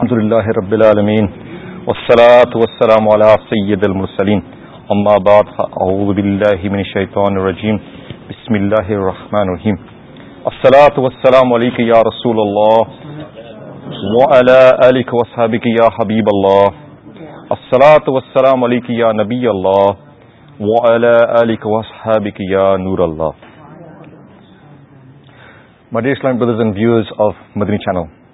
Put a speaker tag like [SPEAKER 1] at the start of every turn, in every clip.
[SPEAKER 1] الحمد لله رب العالمين والصلاه والسلام على سيد المرسلين اما بعد اعوذ بالله من الشيطان الرجيم بسم الله الرحمن الرحيم الصلاه والسلام عليك يا رسول الله وعلى اليك واصحابك يا حبيب الله الصلاه والسلام عليك يا نبي الله وعلى اليك واصحابك يا نور الله مدرسه اسلام brothers and views of Madani channel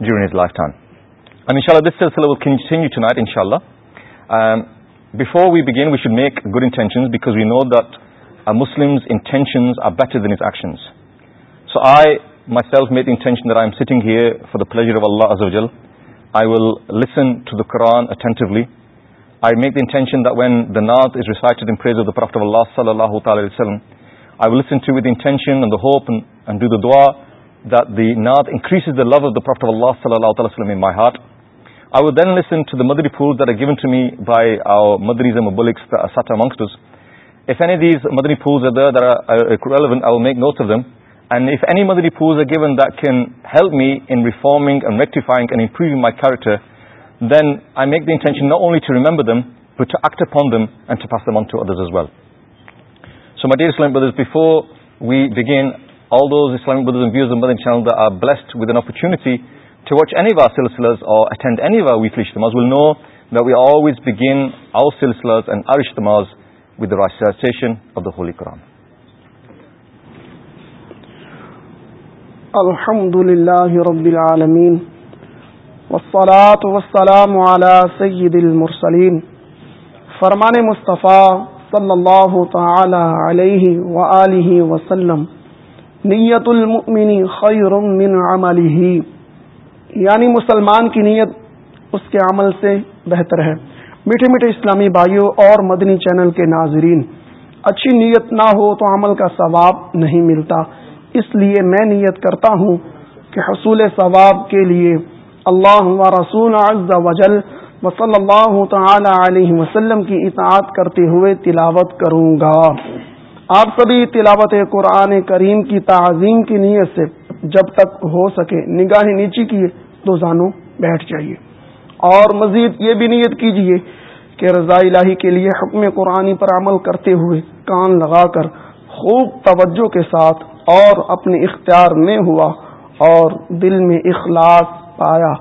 [SPEAKER 1] we should make good intention we know دسلمسرشنز so I myself make intention there I am sitting here for the pleasure I will listen Quran attentively I make intention when the نات اللہ صلی اللہ تعالی وسلم to with intention that انریز the love of د پر لا ص اللہ تعالیٰ وسلم مائی ہارٹ آئی و دن لیسن ٹو د مدری pose there are given to me by our مدری زم بلیکس مدری پوز آرک نو دم اینڈ ایف انی مدری pose are given that can help me in reforming rectifying my character then I make the intention not only to remember them but follow them to سوفور ویگین all those Islamic Brothers and viewers of the channel that are blessed with an opportunity to watch any of our silsilas or attend any of our weekly shtamas will know that we always begin our silsilas and our shtamas with the recitation of the Holy Quran.
[SPEAKER 2] Alhamdulillahi Rabbil Alameen Wassalatu wassalamu ala Sayyidil Mursaleen فرمان مصطفیٰ صلی اللہ تعالی علیہ وآلہ وسلم نیت خیر من عمله یعنی مسلمان کی نیت اس کے عمل سے بہتر ہے میٹھے میٹھے اسلامی بھائیوں اور مدنی چینل کے ناظرین اچھی نیت نہ ہو تو عمل کا ثواب نہیں ملتا اس لیے میں نیت کرتا ہوں کہ حصول ثواب کے لیے اللہ و رسول عز اللہ تعالی علیہ وسلم کی اطاعت کرتے ہوئے تلاوت کروں گا آپ سبھی تلاوت قرآن کریم کی تعظیم کی نیت سے جب تک ہو سکے نگاہ نیچی کیے تو زانو بیٹھ جائیے اور مزید یہ بھی نیت کیجیے کہ رضا الہی کے لیے حکم قرآن پر عمل کرتے ہوئے کان لگا کر خوب توجہ کے ساتھ اور اپنے اختیار میں ہوا اور دل میں اخلاص پایا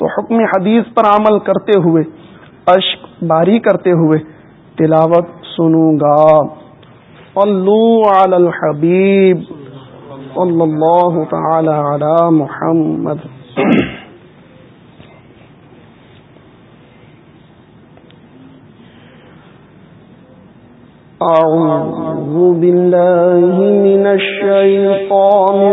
[SPEAKER 2] تو حکم حدیث پر عمل کرتے ہوئے اشک باری کرتے ہوئے تلاوت سنوں گا صلو علی علی الحبیب صلی اللہ تعالی محمد حبیب من
[SPEAKER 3] بلین شام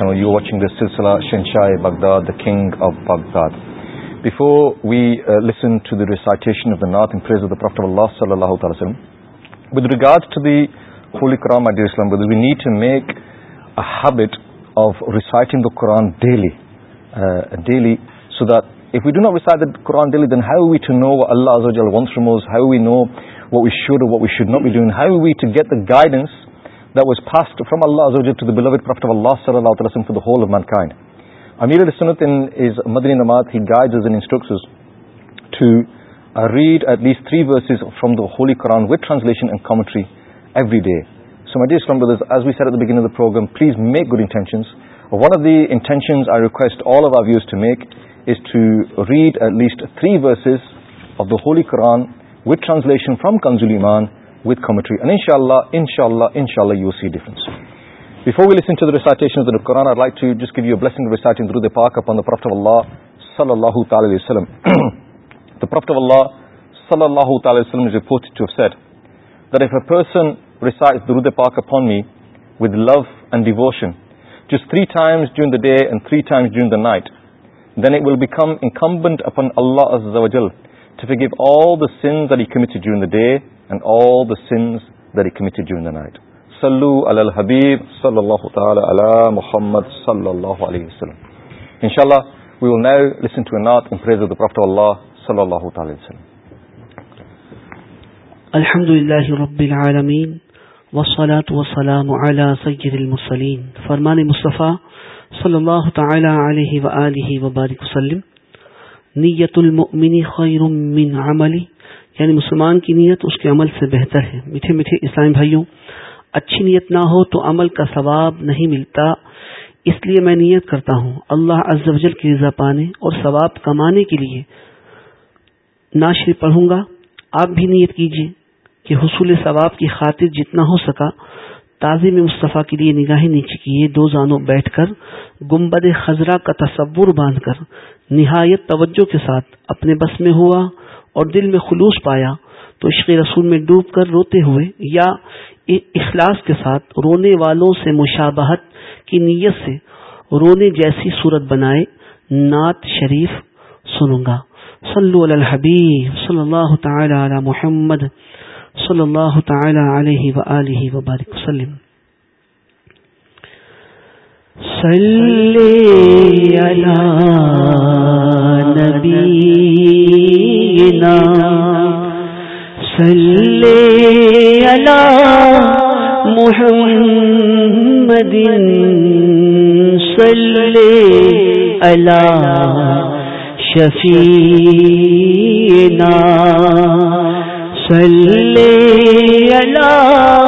[SPEAKER 3] you watching Baghdad king of Baghdad before we listen recitation اللہ صلی اللہ تعالی with regard to daily Quran Islam we need to habit of reciting the Quran so if we do have we should what we have we to get guidance the was fast from Allah the of mankind مدنسرکچر to read at least three from the holy Quran with translation commentary every day گنگرام please make good one of دیشن I request all of our viewers to make
[SPEAKER 1] us to read at least three verses of the holy Quran with translation from كنزولی مان نگ day three times during the night then it will become incumbent upon Allah the day and all the sins that he committed during the night صلو علی الحبیب صلی اللہ تعالی علی محمد صلی اللہ علیہ وسلم انشاءاللہ we will now listen to in in praise of the prophet اللہ صلی اللہ تعالی علیہ وسلم الحمد
[SPEAKER 4] لله رب العالمين والصلاة والسلام على سيد المسلين فرمان مصطفى صلى الله تعالى عليه وآله وبارك وسلم نية المؤمن خير من عملي یعنی مسلمان کی نیت اس کے عمل سے بہتر ہے میٹھے میٹھے اسلامی بھائیوں اچھی نیت نہ ہو تو عمل کا ثواب نہیں ملتا اس لیے میں نیت کرتا ہوں اللہ و جل کی رضا پانے اور ثواب کمانے کے لیے ناشر پڑھوں گا آپ بھی نیت کیجیے کہ حصول ثواب کی خاطر جتنا ہو سکا تازی میں مصطفیٰ کے لیے نگاہیں نیچے کیے دو زانوں بیٹھ کر گمبد خزرہ کا تصور باندھ کر نہایت توجہ کے ساتھ اپنے بس میں ہوا اور دل میں خلوص پایا تو عشق رسول میں ڈوب کر روتے ہوئے یا اخلاص کے ساتھ رونے والوں سے مشابہت کی نیت سے رونے جیسی صورت بنائے نعت شریف سنوں گا صلو علی الحبیب صلی اللہ تعالی علی محمد صلی اللہ تعالی علیہ وآلہ وبارک وسلم صلی علی ندی ن سل مسن بدین سلے اللہ شفیدہ سلے اللہ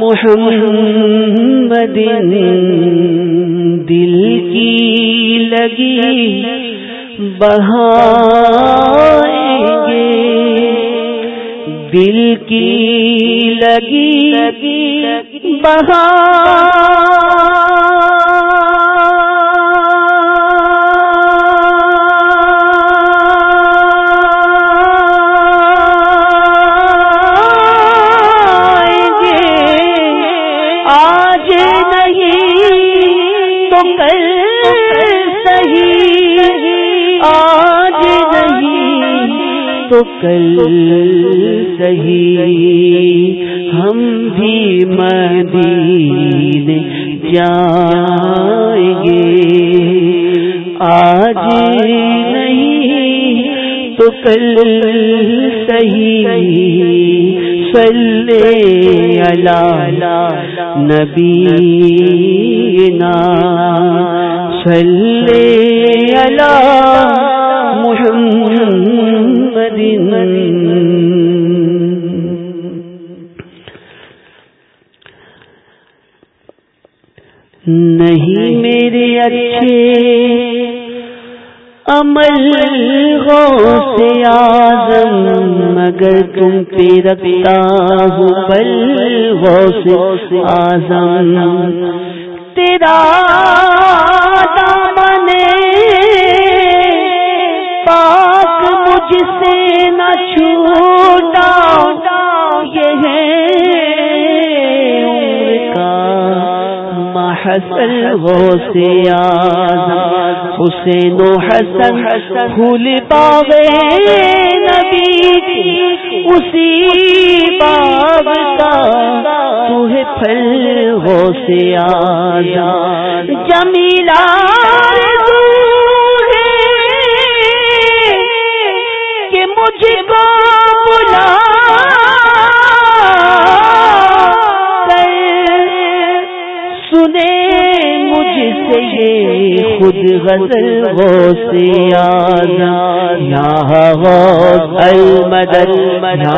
[SPEAKER 4] محمد دل کی لگی گے دل کی لگی لگی بہا مدین جائیں گے آج نہیں تو کل صحیح صلی اللہ نبی نا صلی اللہ محمد منی مگر تم پہ رکھتا ہوں پل ہو آزم تیرا دامن پاک مجھ سے نہ چھوٹا یہ ہے حسن آزاد حسین و حسن پھول پاوے نبی اسی باغ کا پھل ہو سے آزاد جمیلہ بدھ خود غزل ناہ مدن نہ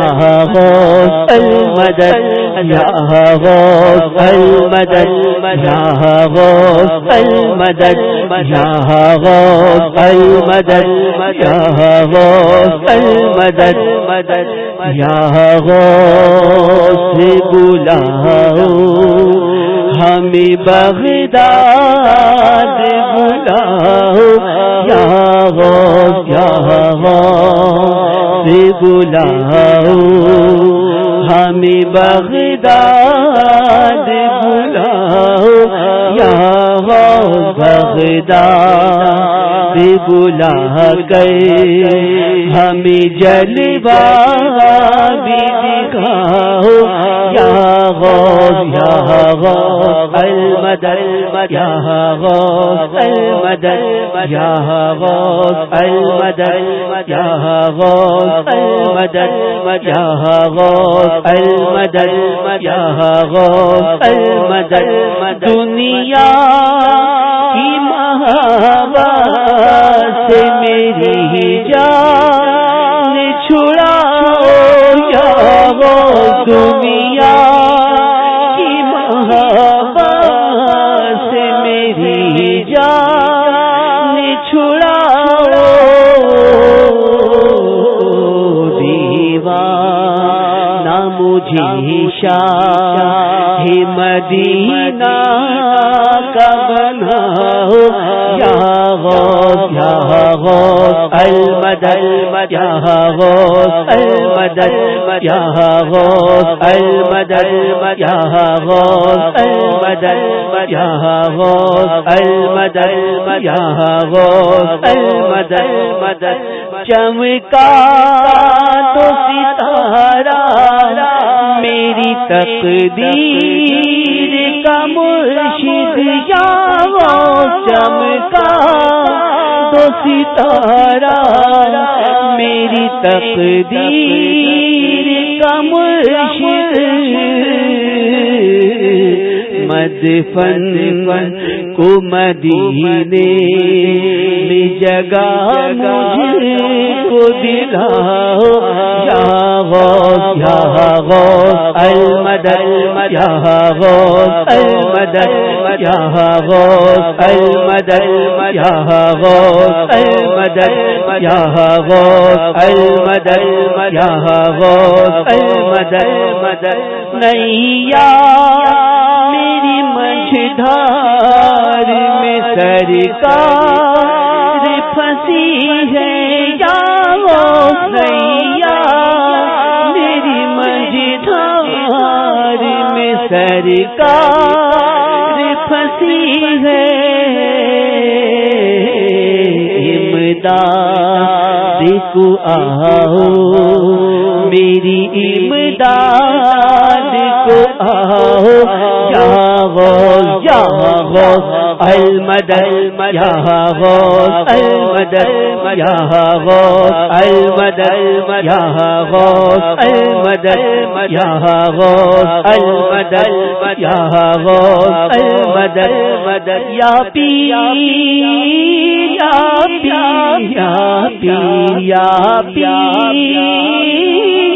[SPEAKER 4] ہوئی مدد نہو مد منا نہ مدد منا ہو مدد منا ہوئی مدد مدد نہ ہوو سی بولا ہو ہمیں بغداد بغداؤ گولا ہو ہمیں بغدا دیا ہو بغداد بلا گئے ہمیں دکھاؤ یا گا المدن مجھہ ہو المدل مجھہ ہوو المدل مجھہ ہو الدن مجھہ ہوو المدن مجھہ ہوو المدن مدنیا شاہ مدینہ کمن ہو یا ہوو جہاں ہوو المدل مجھو المدل مجھو المدل مجھو المدل مجھو المدل مجھو المدل مدن چمکا تو ستارہ میری تقدیر کا مرشد یا کمر شخار تو ستارہ میری تقدیر کمرشی مد فن کو مدینے میں جگہ مجھے مدینی جگا گا یا المدن مجہ ہو مدن المدد یا مجھ المدن مجھا ہو المدد مدد نہیں یا میری مشہور میں سرکار پھنسی ہے یا وہ سیا میری مجھ سرکار پھنسی ہے امداد کو آؤ میری امداد کو علم یا جہ المدل مرہ ہومدل مرہ ہو المد یا ہو المدل المد یا مجھ یا مدلیا یا پیا یا پیا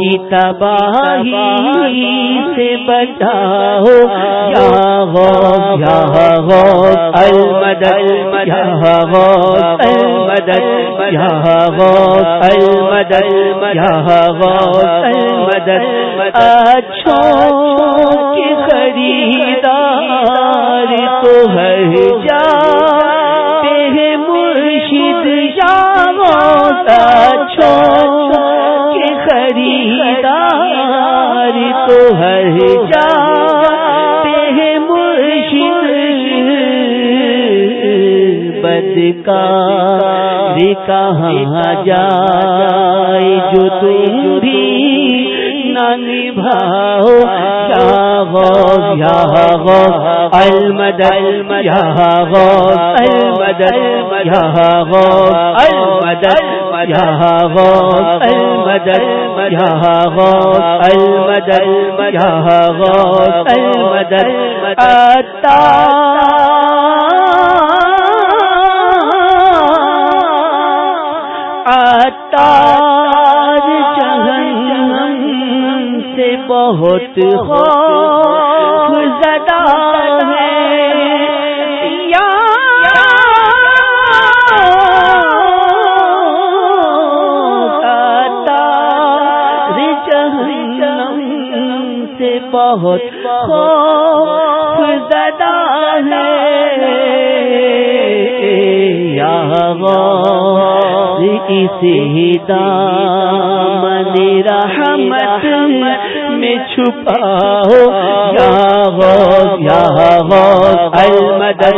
[SPEAKER 4] کی تباہی سے بتا ہو رہا ہیو مدن مرہ ہیو مدن مرہ ہیو مدن مرہ ہوا مدن مرچو خریدار کو کا جا جی نی باؤ بہ ہا ال المدل مرہ الم بدل مرہ ہو بدل برہ ہوا المدل مرہ المدل مرہ ہو المدل مرتا جہنم سے پہت ہودا ہے ستا ریچم سے پہت ہو ددا ہیا اسی دامن رحمت میں چھپا ہو یا یا المدد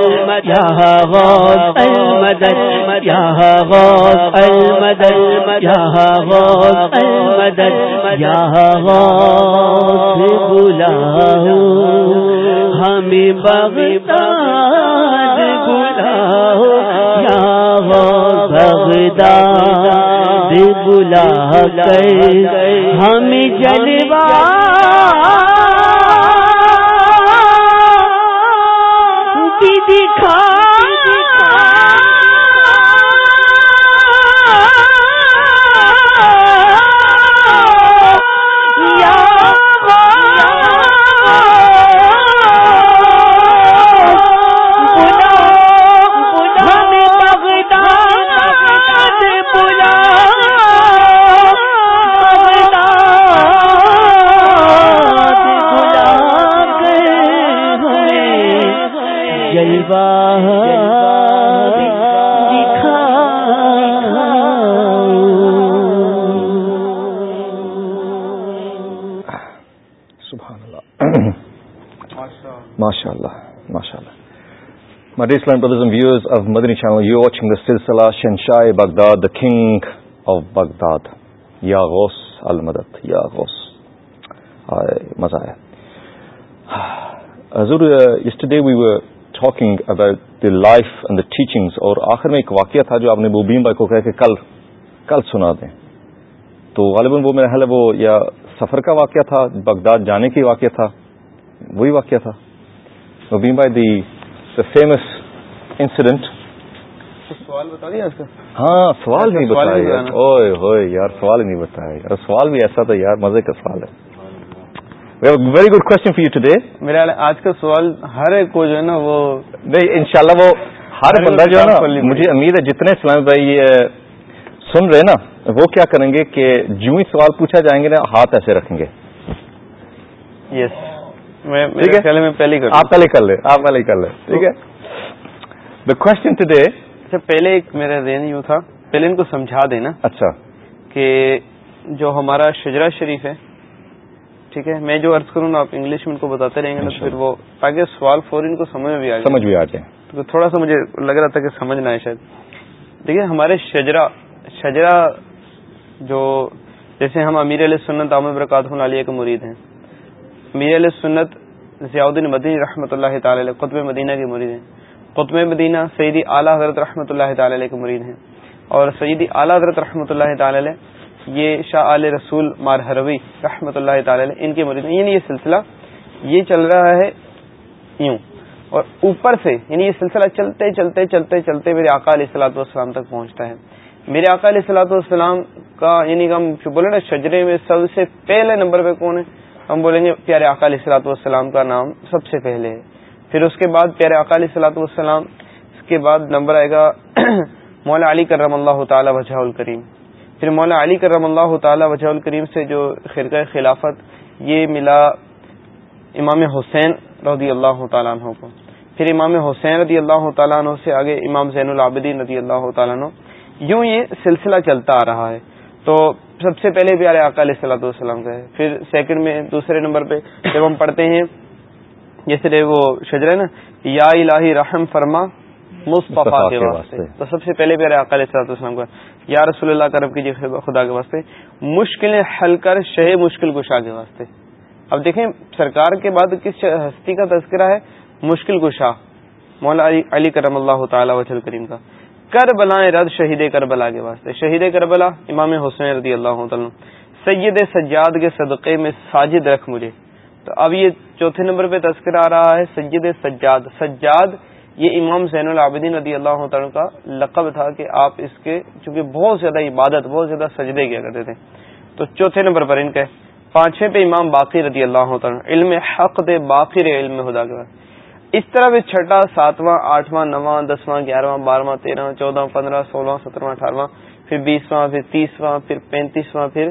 [SPEAKER 4] یا المدن المدد یا المن المدد یا المدن المدد یا الماہ بلا ہمیں بب بولا بغدا بلا گئے ہم جلوا دکھا
[SPEAKER 1] سلسلہ شنشاء Baghdad king of Baghdad life teaching اور آخر میں ایک واقعہ تھا جو آپ نے بو بیم بھائی کو کہا کہ کل کل سنا دیں تو غالب انبو میں سفر کا واقعہ تھا بغداد جانے کی واقعہ تھا وہی واقعہ تھا بو بھیم بھائی دی فیمس انسیڈنٹ
[SPEAKER 5] سوال بتا دیا اس کا
[SPEAKER 1] ہاں سوال اچھا، نہیں بتایا اوئے ہوئے یار سوال نہیں بتایا یار سوال بھی ایسا تھا یار مزے کا سوال ہے very good question for you today
[SPEAKER 5] میرا آج کا سوال ہر ایک کو جو ہے نا وہ
[SPEAKER 1] ان شاء اللہ وہ ہر بندہ جو ہے نا مجھے امید ہے جتنے اسلام بھائی سن رہے نا وہ کیا کریں گے کہ جو ہی سوال پوچھا جائیں گے نا ہاتھ ایسے رکھیں گے
[SPEAKER 5] یس میں پہلے کر
[SPEAKER 1] آپ پہلے کر لیں آپ پہلے کر لیں ٹھیک ہے دا کوشچن
[SPEAKER 5] اچھا پہلے ایک میرا ذہن یوں تھا پہلے ان کو سمجھا دینا
[SPEAKER 1] اچھا
[SPEAKER 5] کہ جو ہمارا شجرا شریف ہے ٹھیک ہے میں جو ارض کروں آپ انگلش میں ان کو بتاتے رہیں گے اچھا۔ پھر وہ تاکہ سوال ان کو سمجھ سمجھ بھی
[SPEAKER 1] بھی آ آ جائے
[SPEAKER 5] تو تھوڑا سا مجھے لگ رہا تھا کہ سمجھنا ہے شاید دیکھیے ہمارے شجرا شجرا جو جیسے ہم امیر علیہ سنت عام برکات علیہ کے مرید ہیں امیر علیہ سنت ضیاء الدین مدین رحمۃ اللہ تعالی قطب مدینہ کے مرید ہیں قطب مدینہ سیدی اعلیٰ حضرت رحمۃ اللہ تعالی علیہ کے مرید ہیں اور سیدی اعلیٰ حضرت رحمۃ اللہ تعالی علیہ یہ شاہ علیہ رسول مارحروی رحمۃ اللہ تعالی علیہ ان کے مرید ہیں یعنی یہ سلسلہ یہ چل رہا ہے یوں اور اوپر سے یعنی یہ سلسلہ چلتے چلتے چلتے چلتے میرے آقا علیہ السلاۃ والسلام تک پہنچتا ہے میرے آقا علیہ السلاۃ والسلام کا یعنی کہ ہم بولے نا شجرے میں سب سے پہلے نمبر پہ کون ہے ہم بولیں گے پیارے آقا علیہ السلاۃ والسلام کا نام سب سے پہلے ہے پھر اس کے بعد پیارے اقالی صلاحت وسلام اس کے بعد نمبر آئے گا مولا علی کرم اللہ تعالی وجہ الکریم پھر مولا علی کرم اللہ تعالی وجہ الکریم سے جو خرقۂ خلافت یہ ملا امام حسین رضی اللہ تعالیٰ عنہ کو پھر امام حسین رضی اللہ تعالیٰ عنہ سے آگے امام زین العابدین رضی اللہ تعالیٰ عنہ یوں یہ سلسلہ چلتا آ رہا ہے تو سب سے پہلے پیارے صلاح السلام کا ہے پھر سیکنڈ میں دوسرے نمبر پہ جب ہم پڑھتے ہیں جیسے وہ شجر ہے نا یا الہی رحم فرما مصطفیٰ کے واسطے تو سب سے پہلے پیارے یا رسول اللہ کرم کی خدا کے واسطے مشکلیں حل کر شہ مشکل کشا کے واسطے اب دیکھیں سرکار کے بعد کس ہستی کا تذکرہ ہے مشکل کشا مولا علی کرم اللہ تعالی وجل کریم کا کر رد شہید کربلا کے واسطے شہید کربلا امام حسین رضی اللہ سید سجاد کے صدقے میں ساجد رکھ مجھے تو اب یہ چوتھے نمبر پہ تذکر آ رہا ہے سجد سجاد سجاد یہ امام زین العابدین رضی اللہ عنہ کا لقب تھا کہ آپ اس کے چونکہ بہت زیادہ عبادت بہت زیادہ سجدے کیا کرتے تھے تو چوتھے نمبر پر ان کے پانچویں پہ امام باقی رضی اللہ عنہ علم حق دے رے علم خدا کے بعد اس طرح پہ چھٹا ساتواں آٹھواں نواں دسواں گیارہواں بارہواں تیرہواں چودہ پندرہ سولہ سترواں اٹھارہواں پھر بیسواں پھر تیسواں پھر پینتیسواں پھر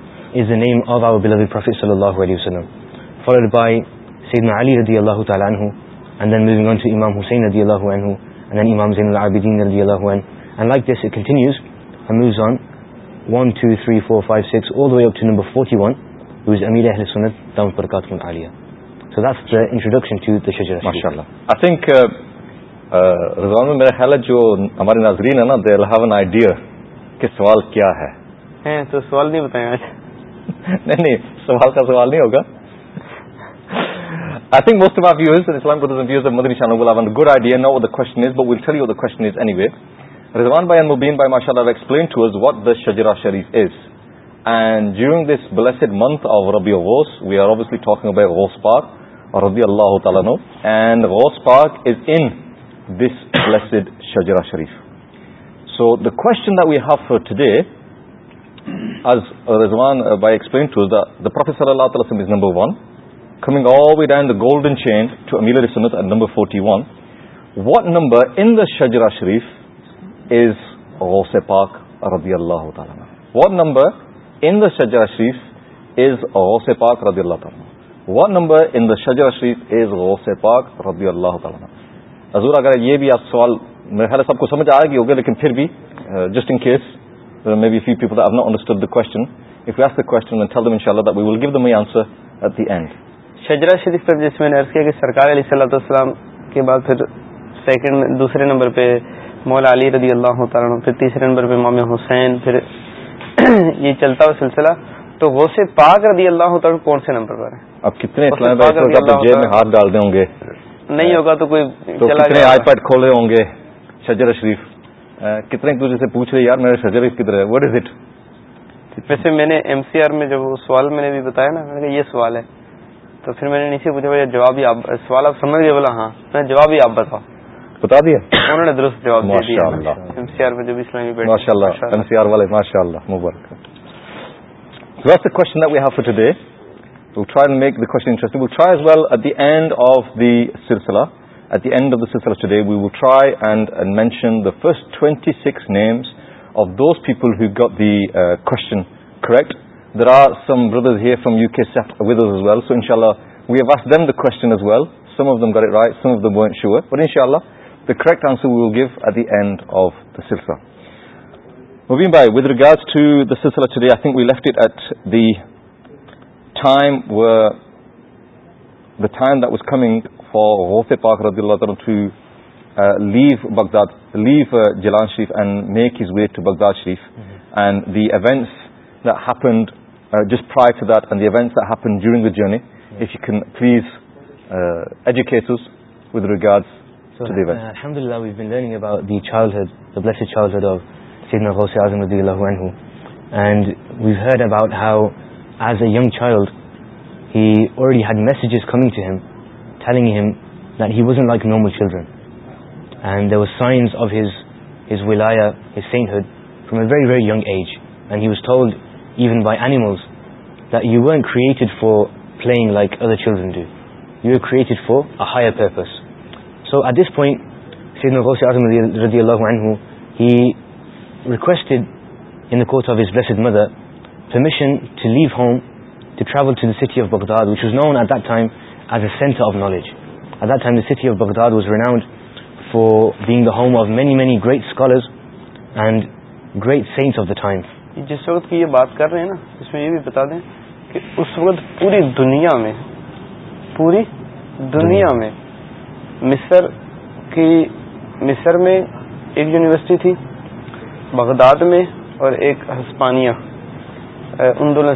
[SPEAKER 6] is the name of our beloved Prophet sallallahu alayhi wa sallam followed by Sayyidina Ali radiallahu ta'ala anhu and then moving on to Imam Hussein radiallahu anhu and then Imam Zain al-Abidin radiallahu anhu and like this it continues and moves on 1, 2, 3, 4, 5, 6 all the way up to number 41 who is Amir Ahl al-Sunnah Dhamm al-Barakatum al-Aliyah so that's the introduction to the Shajra
[SPEAKER 1] MashaAllah I think Rizwan uh, al-Mirahala uh, jo amari nazreen they'll have an idea ke sawal kya hai
[SPEAKER 5] تو سوال نہیں بتائیں آج
[SPEAKER 1] نہیں نہیں سوال کا سوال نہیں ہوگا شجرا شریف is and during this blessed month of ربیوس we آرسلی talking ربی اللہ تعالیٰ شجرا شریف so the question view today is وانائی explain to the the professor اللہ تعالیٰ golden chain to number forty one what number شجرہ شریف از غوث پاک ربی اللہ تعالیٰ واٹ نمبر این دا شجرہ شریف از غوث پاک ربی اللہ تعالیٰ واٹ نمبر شجرہ شریف از غوث پاک ربی اللہ تعالیٰ حضور اگر یہ بھی آپ سوال میرے خیال سب کو سمجھ آیا ہوگا لیکن پھر بھی just in case a few people that that have not understood the the the the question. question If we we ask and tell them them inshallah will give answer at
[SPEAKER 5] end. شریف جس میں نے کہ سرکاری علی صلاح السلام کے بعد سیکنڈ دوسرے نمبر پہ مولا علی رضی اللہ ترن پھر تیسرے نمبر پہ امام حسین پھر یہ چلتا ہوا سلسلہ تو غوث پاک رضی اللہ تعالیٰ کون سے نمبر پر ہے
[SPEAKER 1] کتنے جیب میں ہاتھ ڈال دیں گے
[SPEAKER 5] نہیں ہوگا تو کوئی
[SPEAKER 1] پیڈ کھولے ہوں گے شجرہ شریف کتنے ایک دوسرے سے پوچھ رہے یار میرا سرجریز کتنا ہے وٹ از اٹ
[SPEAKER 5] ویسے میں نے ایم سی آر میں جب سوال میں نے بھی بتایا نا میں نے کہا یہ سوال ہے تو پھر میں نے نیچے پوچھا بھائی جواب ہی آپ سوال آپ سمجھ گئے بولا ہاں میں نے جواب ہی آپ بتاؤ
[SPEAKER 1] بتا دیا
[SPEAKER 5] انہوں نے درست جواب دے دیا ایم سی آر میں جب اسلامی بیٹھے ماشاء اللہ ایم سی آر والے ماشاء اللہ مبارک
[SPEAKER 1] That's the question that we have for today. We'll try and make the question interesting. We'll try as well at the end of the Sirsala. At the end of the سیسل of today we will try and mention the first twenty six names of those people he got the کون correct there are some brothers from U K ان شاء اللہ the correct answer we will give at the end of داسل ووی by wiser we left it at them the then Das coming for ووف پاک leave Baghdad leave جلان Sharif and make
[SPEAKER 6] his way to Baghdad Sharif and the events جس فرائیگیڈ about how as a young child he already had messages coming to him, telling him that he wasn't like normal children. And there were signs of his wilaya, his sainthood, from a very, very young age. And he was told, even by animals, that you weren't created for playing like other children do. You were created for a higher purpose. So at this point, Sayyidina Ghaus Azam radiallahu anhu, he requested in the court of his Blessed Mother permission to leave home to travel to the city of Baghdad, which was known at that time as a center of knowledge. At that time, the city of Baghdad was renowned for being the home of many, many great scholars and great saints of the time.
[SPEAKER 5] جس وقت کی یہ بات کر رہے ہیں نا اس میں یہ بھی بتا دیں کہ اس وقت پوری دنیا میں پوری دنیا, دنیا میں مصر کی مصر میں ایک یونیورسٹی تھی بغداد میں اور ایک ہسپانیہ ان
[SPEAKER 6] دونوں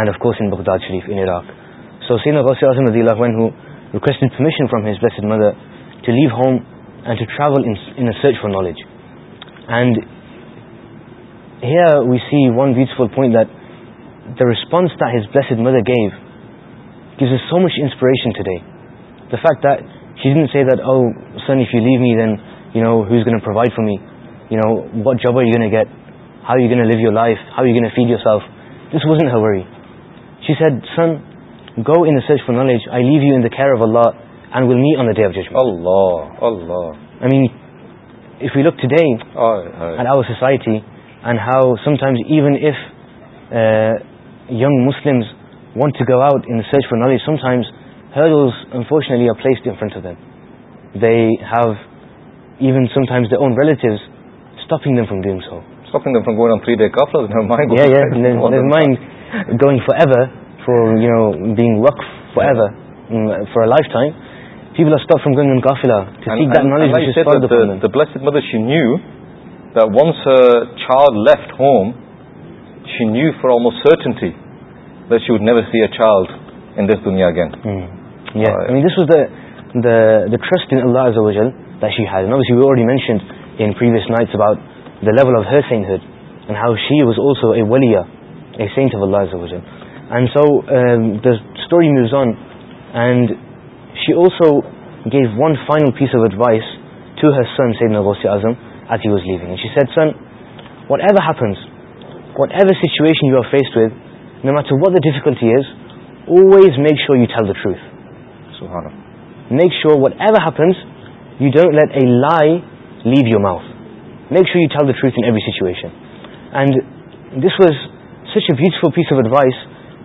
[SPEAKER 6] and of course in Baghdad Sharif اناک request information from his blessed mother to leave home and to travel in search for knowledge and he we see one beautiful point that the response the his bless mother gave كی us so much inspiration today the fact she that oh son if you leave me then you know you یز can provide for me you know but جب you كے get how you كی live your life how you gain a feel you سال this was in her word very
[SPEAKER 1] she said
[SPEAKER 6] son go in the search for knowledge I leave you in the خیر of you look today how society and how sometimes even if young Muslim want to go out in search for knowledge sometimes Hare rows unfortunately they have even sometimes the own
[SPEAKER 1] ریلیٹیوزنگ from so فرومڈ going forever for you
[SPEAKER 6] know being وک forever فارف time from trust mentions night about a ولییا a saint of Allah Azza wa Jal. And so um, the story moves on, and she also gave one final piece of advice to her son Sayyidina Ghusi Azam as he was leaving, and she said, son, whatever happens, whatever situation you are faced with, no matter what the difficulty is, always make sure you tell the truth.
[SPEAKER 1] Subhanallah.
[SPEAKER 6] Make sure whatever happens, you don't let a lie leave your mouth. Make sure you tell the truth in every situation. And this was such a batch for piece of advice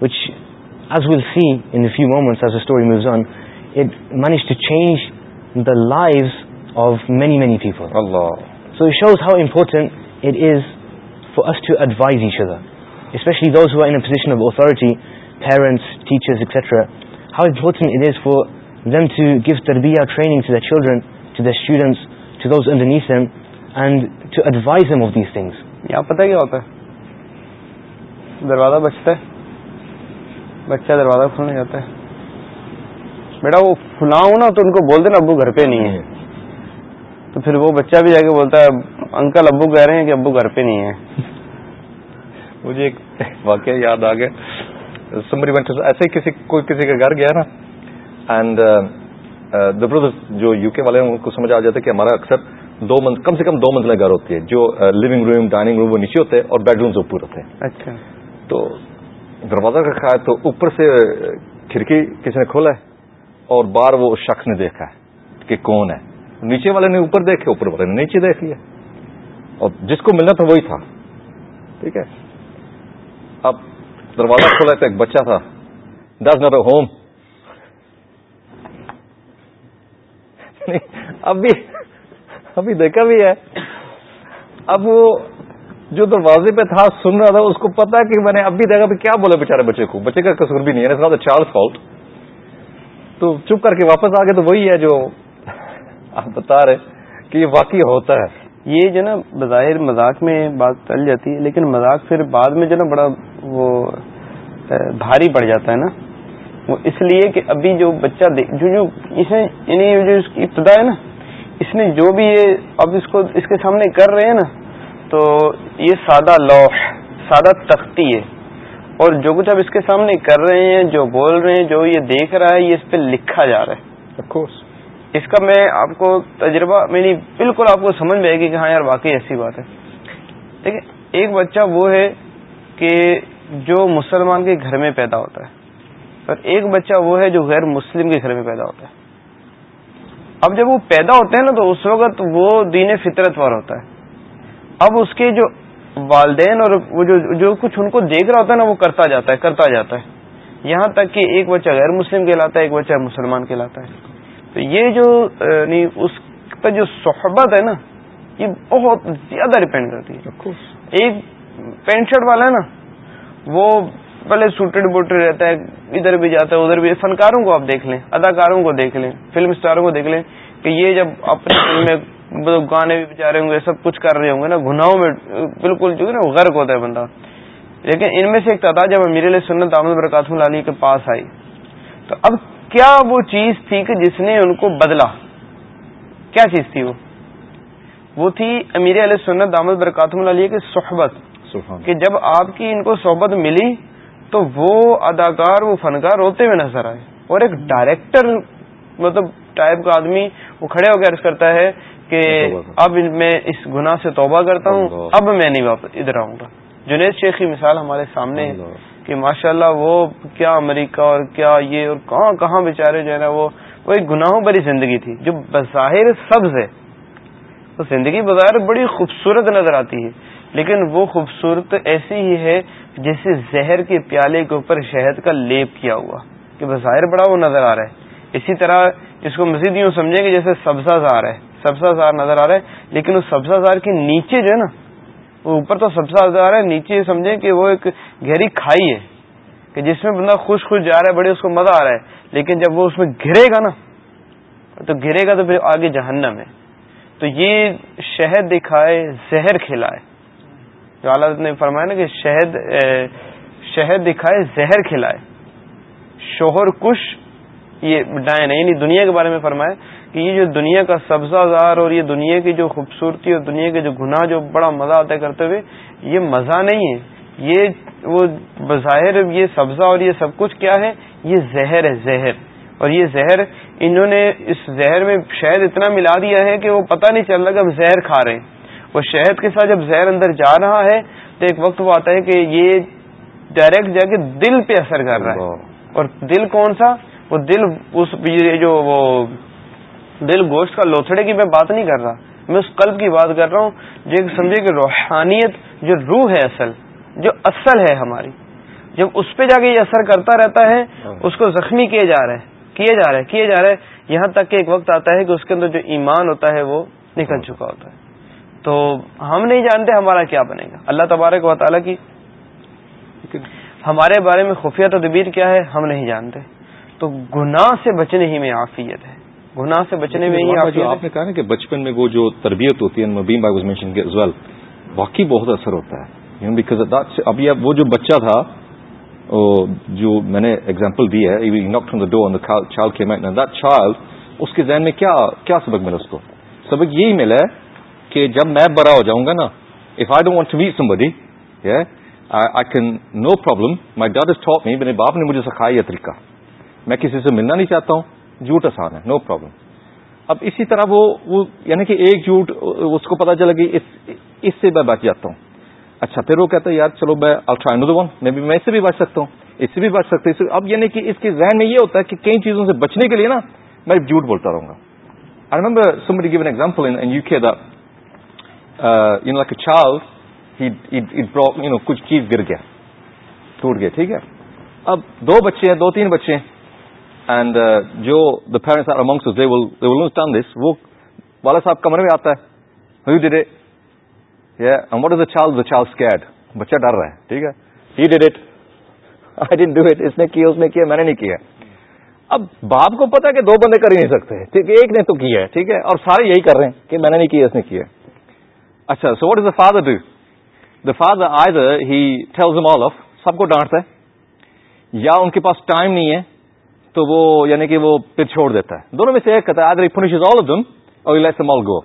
[SPEAKER 6] was will see in few moments muse on it منیز to change the life of many many people so shows how important authority parents ٹیچرسرا ہاؤنٹ for be are training to the children to the students
[SPEAKER 5] نیسن and to advise things دروازہ بچتا ہے بچہ دروازہ کھلنے جاتا ہے بیٹا وہ ہوں نا تو ان کو بول دینا ابو گھر پہ نہیں ہے تو پھر وہ بچہ بھی جا کے بولتا ہے انکل ابو کہہ رہے ہیں کہ ابو گھر پہ نہیں ہے
[SPEAKER 1] مجھے ایک واقعہ یاد آ بنٹ ایسے کسی کوئی کسی کے گھر گیا نا اینڈ uh, uh, جو یو کے والے ہیں ان کو سمجھ آ جاتا ہے کہ ہمارا اکثر دو منتھ کم سے کم دو منزلیں گھر ہوتی ہے جو لیونگ روم ڈائننگ روم وہ نیچے ہوتے ہیں اور بیڈ روم ہوتے ہیں
[SPEAKER 5] اچھا
[SPEAKER 1] تو دروازہ کا کھایا تو اوپر سے کھڑکی کسی نے کھولا ہے اور بار وہ شخص نے دیکھا ہے کہ کون ہے نیچے والے نے اوپر دیکھے اوپر والے نے نیچے دیکھ لیا اور جس کو ملنا تھا وہی تھا ٹھیک ہے اب دروازہ کھولا تھا ایک بچہ تھا دس مو ہوم اب بھی ابھی دیکھا بھی ہے اب وہ جو دروازے پہ تھا سن رہا تھا اس کو پتا ہے میں نے اب بھی دیکھا کیا بولا بےچارے کو بچے کا قصور بھی نہیں ہے فالٹ تو چپ کر کے واپس آ تو وہی ہے جو آپ بتا رہے کہ یہ واقعی ہوتا ہے
[SPEAKER 5] یہ جو نا بظاہر مذاق میں بات چل جاتی ہے لیکن مذاق پھر بعد میں جو نا بڑا وہ بھاری پڑ جاتا ہے نا وہ اس لیے کہ ابھی جو بچہ جو جو جو اس اس نے یعنی کی ابتدا ہے نا اس نے جو بھی یہ اب اس کو اس کے سامنے کر رہے ہیں نا تو یہ سادہ لوح سادہ تختی ہے اور جو کچھ آپ اس کے سامنے کر رہے ہیں جو بول رہے ہیں جو یہ دیکھ رہا ہے یہ اس پہ لکھا جا رہا ہے اس کا میں آپ کو تجربہ میری یعنی بالکل آپ کو سمجھ میں آئے گی کہ ہاں یار واقعی ایسی بات ہے دیکھیں ایک بچہ وہ ہے کہ جو مسلمان کے گھر میں پیدا ہوتا ہے اور ایک بچہ وہ ہے جو غیر مسلم کے گھر میں پیدا ہوتا ہے اب جب وہ پیدا ہوتے ہیں نا تو اس وقت وہ دین فطرت پر ہوتا ہے اب اس کے جو والدین اور وہ وہ جو جو کچھ ان کو دیکھ رہا ہوتا ہے ہے ہے نا کرتا کرتا جاتا جاتا یہاں تک کہ ایک بچہ غیر مسلم کہلاتا ہے ایک بچہ مسلمان کہلاتا ہے تو یہ جو یعنی اس جو صحبت ہے نا یہ بہت زیادہ ڈپینڈ کرتی ہے ایک پینٹ شرٹ والا ہے نا وہ پہلے سوٹڈ بوٹ رہتا ہے ادھر بھی جاتا ہے ادھر بھی فنکاروں کو آپ دیکھ لیں اداکاروں کو دیکھ لیں فلم اسٹاروں کو دیکھ لیں کہ یہ جب اپنے فلم میں گانے بھی ہوں گے سب کچھ کر رہے ہوں گے نا گناہوں میں بالکل جو ہے نا غرق ہوتا ہے بندہ لیکن ان میں سے ایک تھا جب امیر علیہ سنت احمد برکاتہ عالی کے پاس آئی تو اب کیا وہ چیز تھی کہ جس نے ان کو بدلا کیا چیز تھی وہ وہ تھی امیر علیہ سنت دامد برکاتم علیہ کی صحبت کہ جب آپ کی ان کو صحبت ملی تو وہ اداکار وہ فنکار روتے ہوئے نظر آئے اور ایک ڈائریکٹر مطلب ٹائپ کا آدمی وہ کھڑے ہو کے عرض کرتا ہے کہ اب میں اس گناہ سے توبہ کرتا ہوں اب میں نہیں واپس ادھر آؤں گا جنید شیخ کی مثال ہمارے سامنے ہے کہ ماشاء اللہ وہ کیا امریکہ اور کیا یہ اور کہاں کہاں بےچارے جو ہے نا وہ ایک گناہوں بری زندگی تھی جو بظاہر سبز ہے تو زندگی بظاہر بڑی خوبصورت نظر آتی ہے لیکن وہ خوبصورت ایسی ہی ہے جیسے زہر کے پیالے کے اوپر شہد کا لیپ کیا ہوا کہ بظاہر بڑا وہ نظر آ رہا ہے اسی طرح اس کو مزید یوں سمجھیں گے جیسے سبزہ آ رہا ہے سبزہ زار نظر آ رہا ہے لیکن اس سبزہ زار کے نیچے جو ہے نا وہ اوپر تو سبزہ زار ہے نیچے سمجھے وہ ایک گہری کھائی ہے کہ جس میں بندہ خوش خوش جا رہا ہے بڑے اس کو مزہ آ رہا ہے لیکن جب وہ اس میں گھرے گا نا تو گرے گا تو پھر آگے جہنم ہے تو یہ شہد دکھائے زہر کھلائے جو اعلیٰ نے فرمایا نا کہ شہد شہد دکھائے زہر کھلائے شوہر کش یہ ڈائن ہے یعنی دنیا کے بارے میں فرمایا کہ یہ جو دنیا کا سبزہ زار اور یہ دنیا کی جو خوبصورتی اور دنیا کے جو گناہ جو بڑا مزہ آتا کرتے ہوئے یہ مزہ نہیں ہے یہ وہ بظاہر یہ سبزہ اور یہ سب کچھ کیا ہے یہ زہر ہے زہر اور یہ زہر انہوں نے اس زہر میں شہد اتنا ملا دیا ہے کہ وہ پتہ نہیں چل رہا کہ زہر کھا رہے ہیں وہ شہد کے ساتھ جب زہر اندر جا رہا ہے تو ایک وقت وہ آتا ہے کہ یہ ڈائریکٹ جا کے دل پہ اثر کر رہا ہے اور دل کون سا وہ دل اس جو وہ دل گوشت کا لوتھڑے کی میں بات نہیں کر رہا میں اس قلب کی بات کر رہا ہوں جو سمجھے کہ روحانیت جو روح ہے اصل جو اصل ہے ہماری جب اس پہ جا کے یہ اثر کرتا رہتا ہے اس کو زخمی کیے جا رہے کیے جا رہے کیے جا رہے یہاں تک کہ ایک وقت آتا ہے کہ اس کے اندر جو ایمان ہوتا ہے وہ نکل چکا ہوتا ہے تو ہم نہیں جانتے ہمارا کیا بنے گا اللہ تبارک و تعالیٰ کی ہمارے بارے میں خفیہ تدبیر کیا ہے ہم نہیں جانتے تو گناہ سے بچنے ہی میں عافیت ہے گناہ سے بچنے میں ہی جو
[SPEAKER 1] آپ نے کہا نا کہ بچپن میں وہ جو تربیت ہوتی ہے واقعی بہت اثر ہوتا ہے ابھی اب وہ جو بچہ تھا جو میں نے اگزامپل دی ہے چائلڈ اس کے ذہن میں کیا کیا سبق ملا اس کو سبق یہی ملا ہے کہ جب میں بڑا ہو جاؤں گا نا if I don't want to meet somebody I can no problem my dad is top نہیں میرے باپ نے مجھے سکھایا یہ طریقہ میں کسی سے ملنا نہیں چاہتا ہوں جھوٹ آسان ہے نو پرابلم اب اسی طرح وہ وہ یعنی کہ ایک جھوٹ اس کو پتا چلے گی اس اس سے میں بچ جاتا ہوں اچھا پھر وہ کہتا ہے یار چلو میں میں اس سے بھی بچ سکتا ہوں اس سے بھی بچ سکتا ہوں اب یعنی کہ اس کے ذہن میں یہ ہوتا ہے کہ کئی چیزوں سے بچنے کے لیے نا میں جھوٹ بولتا رہوں گا I give an example U K like چالو کچھ چیز گر گیا ٹوٹ گیا ٹھیک ہے اب دو بچے ہیں دو تین بچے ہیں اینڈ uh, جو the parents are amongst they will stand this وہ والا صاحب کمرے میں آتا ہے چارج دا چال اسکیڈ بچہ ڈر رہا ہے ٹھیک ہے he did it I didn't do it اس نے کیا اس نے کیا میں نے نہیں کیا اب باپ کو پتا کہ دو بندے کر ہی نہیں سکتے ٹھیک ہے ایک نے تو کیا ہے ٹھیک ہے اور سارے یہی کر رہے ہیں کہ میں نے نہیں کیا اس نے کیا اچھا so what is the father do the father I the he tell all of سب کو ڈانٹتا ہے یا ان کے پاس ٹائم نہیں ہے تو وہ یعنی کہ وہ پھر چھوڑ دیتا ہے دونوں میں سے ایک کہتا ہے آدر پنش از آل دن اور مال گو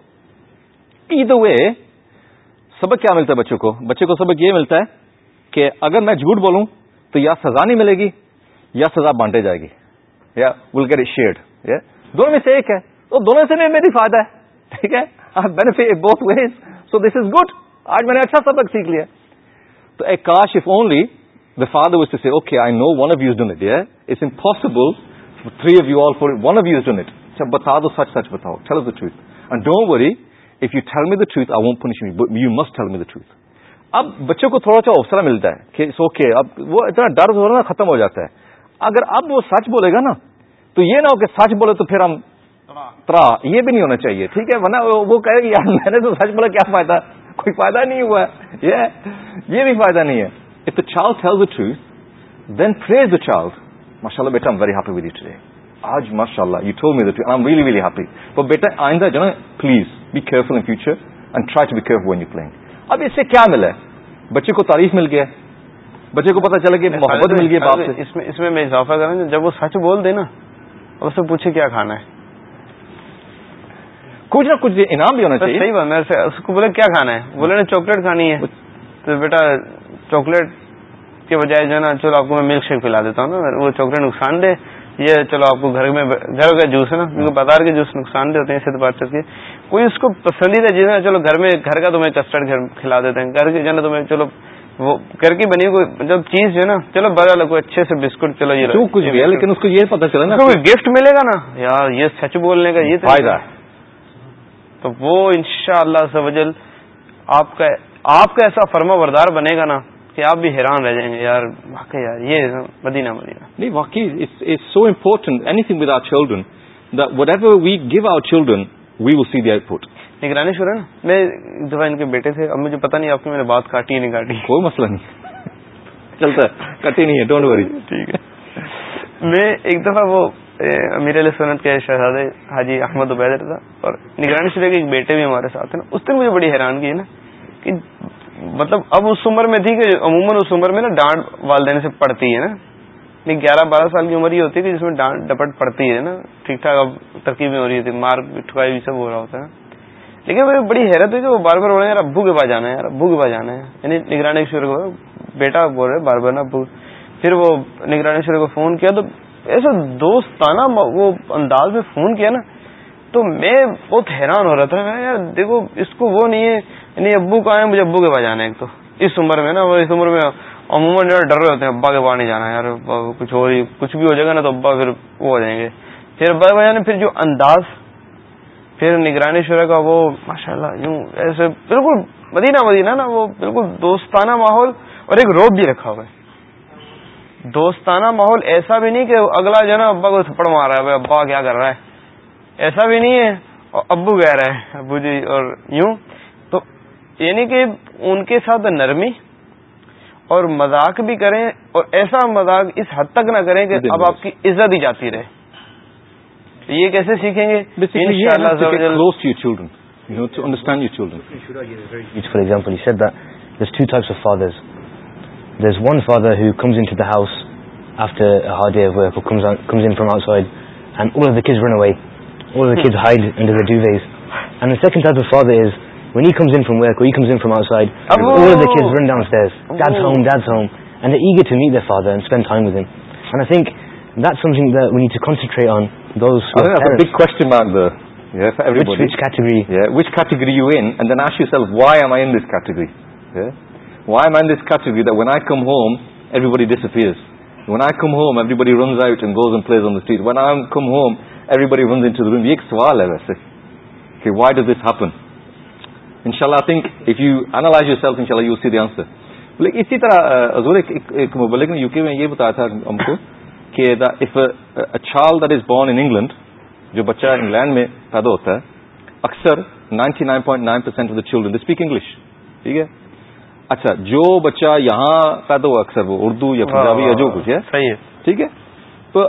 [SPEAKER 1] ای وے سبق کیا ملتا ہے بچوں کو بچے کو سبق یہ ملتا ہے کہ اگر میں جھوٹ بولوں تو یا سزا نہیں ملے گی یا سزا بانٹے جائے گی یا ول گیٹ شیڈ دونوں میں سے ایک ہے تو دونوں سے میری فائدہ ہے ٹھیک ہے benefit both ways so this is good آج میں نے اچھا سبق سیکھ لیا تو اے کاش if only the the the the father was to say, okay, I I know one one of of of you you you you you, you has has done done it, it. yeah? It's impossible for for three all, such, such, Tell tell tell us truth. truth, truth. And don't worry, if me me won't punish but must اب بچوں کو تھوڑا سا اوفرا ملتا ہے کہ اب وہ اتنا ڈر ہو رہا نا ختم ہو جاتا ہے اگر اب وہ سچ بولے گا نا تو یہ نہ ہو کہ سچ بولے تو پھر ہم ترا یہ بھی نہیں ہونا چاہیے ٹھیک ہے ورنہ وہ کہے یار میں نے تو سچ بولا کیا فائدہ کوئی فائدہ نہیں ہوا ہے یہ بھی فائدہ نہیں ہے بچے کو تاریخ مل گیا بچے کو پتا چلا کہ محبت مل گئی باپ سے
[SPEAKER 5] اس میں اس میں میں اضافہ کروں جب وہ سچ بول دے نا اس سے پوچھے کیا کھانا ہے
[SPEAKER 1] کچھ نہ کچھ انعام بھی ہونا چاہیے
[SPEAKER 5] صحیح بات میں اس کو بولے کیا کھانا ہے بولے نا چاکلیٹ کھانی ہے تو بیٹا چاکلیٹ کے بجائے جو ہے نا چلو آپ کو میں ملک شیک پلا دیتا ہوں نا وہ چاکلیٹ نقصان دے یہ چلو آپ کو گھر میں گھر کا جوس ہے نا کیونکہ ہاں۔ بازار کے جوس نقصان دے ہوتے ہیں اسے تو بات چلتی ہے کوئی اس کو پسندیدہ ہی جیسے چلو گھر میں گھر کا تو میں کسٹرڈ گھر کھلا دیتے ہیں گھر کے جو ہے نا تو میں چلو وہ کر کے بنی کوئی جب چیز جو ہے نا چلو بڑا لگو اچھے سے بسکٹ چلو یہ
[SPEAKER 1] کچھ بھی ہے لیکن اس کو یہ پتا چلا نا کوئی
[SPEAKER 5] گفٹ ملے گا نا یار یہ سچ بولنے کا یہ فائدہ تو وہ انشاءاللہ شاء اللہ آپ کا آپ کا ایسا فرما بردار بنے گا نا کہ آپ بھی حیران رہ جائیں گے یار واقعی یار یہ مدینہ مدینہ نہیں
[SPEAKER 1] واقعی so important anything with our children whatever we give our children we will see the out
[SPEAKER 5] نگرانی شور ہے نا میں دفعہ ان کے بیٹے تھے اب مجھے پتا نہیں آپ کی میں نے بات کاٹی نہیں کاٹی
[SPEAKER 1] کوئی مسئلہ نہیں چلتا کٹی نہیں ہے ڈونٹ وری
[SPEAKER 5] ٹھیک ہے میں ایک دفعہ وہ امیر علیہ سنت کے شہزادے حاجی احمد عبید تھا اور نگرانی شورے کے ایک بیٹے بھی ہمارے ساتھ ہیں اس دن مجھے بڑی حیران کی ہے نا مطلب اب اس عمر میں تھی کہ عموماً اس عمر میں نا ڈانٹ والدین سے پڑتی ہے نا نہیں گیارہ بارہ سال کی عمر یہ ہوتی ہے کہ جس میں ڈانٹ ڈپٹ پڑتی ہے نا ٹھیک ٹھاک اب ترکیبیں ہو رہی ہوتی ہیں مار سب ہو رہا ہوتا ہے لیکن بڑی حیرت ہے کہ وہ بار بار بول رہے ہیں یار پاس جانا ہے یار ابو کے پاس جانا ہے یعنی نگرانی شور کو بیٹا بول رہے بار بار نا ابو پھر وہ نگرانی شور کو فون کیا تو ایسا دوست تھا نا وہ انداز میں فون کیا نا تو میں بہت حیران ہو رہا تھا یار دیکھو اس کو وہ نہیں ہے یعنی ابو کا ہے مجھے ابو کے پاس جانا ہے ایک تو اس عمر میں نا وہ اس عمر میں عموماً جو رہے ہوتے ہیں ابا کے پاس نہیں جانا یار کچھ کچھ بھی ہو جائے گا نا تو ابا پھر وہ ہو جائیں گے پھر ابا کے پاس جانا پھر پھر جو انداز نگرانی شرح کا وہ ماشاء یوں ایسے بالکل مدینہ مدینہ نا وہ بالکل دوستانہ ماحول اور ایک روب بھی رکھا ہوا ہے دوستانہ ماحول ایسا بھی نہیں کہ اگلا جو ہے نا ابا کو تھپڑ مار رہا ہے ابا کیا کر رہا ہے ایسا بھی نہیں ہے اور ابو کہہ رہا ہے ابو جی اور یوں یعنی کہ ان کے ساتھ نرمی اور مذاق بھی کریں اور ایسا مذاق اس حد تک نہ کریں کہ اب آپ کی عزت ہی جاتی رہے یہ کیسے سیکھیں گے
[SPEAKER 6] for example there's one father who comes into the house after a hard day of work or comes, out, comes in from outside and all of the kids run away all of the kids hide under the duvets and the second type of father is
[SPEAKER 1] when I come home everybody runs when I when why doesn't ان شاء اللہ you self in شاء اللہ اسی answer لیکن اسی طرح you کے میں یہ بتایا تھا ہم کو کہ اف چال از بورن انگلینڈ جو بچہ انگلینڈ میں پیدا ہوتا ہے اکثر 99.9% nine point nine percent of the children speak English ٹھیک ہے اچھا جو بچہ یہاں پیدا ہوا اکثر وہ اردو یا پنجابی یا جو کچھ ہے
[SPEAKER 5] ہے
[SPEAKER 1] ٹھیک تو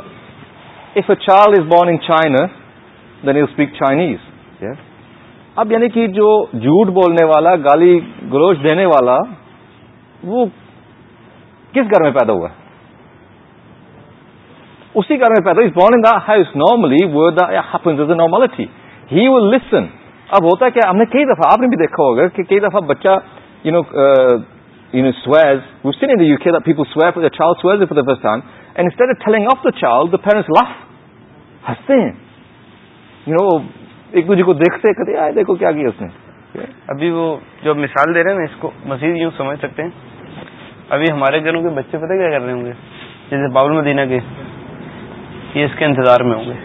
[SPEAKER 1] if a is born in China then you speak Chinese اب یعنی کہ جو جھوٹ بولنے والا گالی گلوچ دینے والا وہ کس گھر میں پیدا ہوا ہے اسی گھر میں پیدا is born the house normally normality he will listen اب ہوتا ہے کہ ہم نے کئی دفعہ آپ نے بھی دیکھا ہوگا کہ کئی دفعہ بچہ you know you know سویز you seen in U کے people سویز for the child سویز for the first time and instead of telling of the child the parents laugh ہنستے ہیں یو نو ایک کو دیکھتے کہتے آئے دیکھو کیا کیا اس نے
[SPEAKER 5] ابھی وہ جو مثال دے رہے ہیں نا اس کو مزید یوں سمجھ سکتے ہیں ابھی ہمارے گھروں کے بچے پتہ کیا کر رہے ہوں گے جیسے باب مدینہ کے یہ اس کے انتظار میں ہوں گے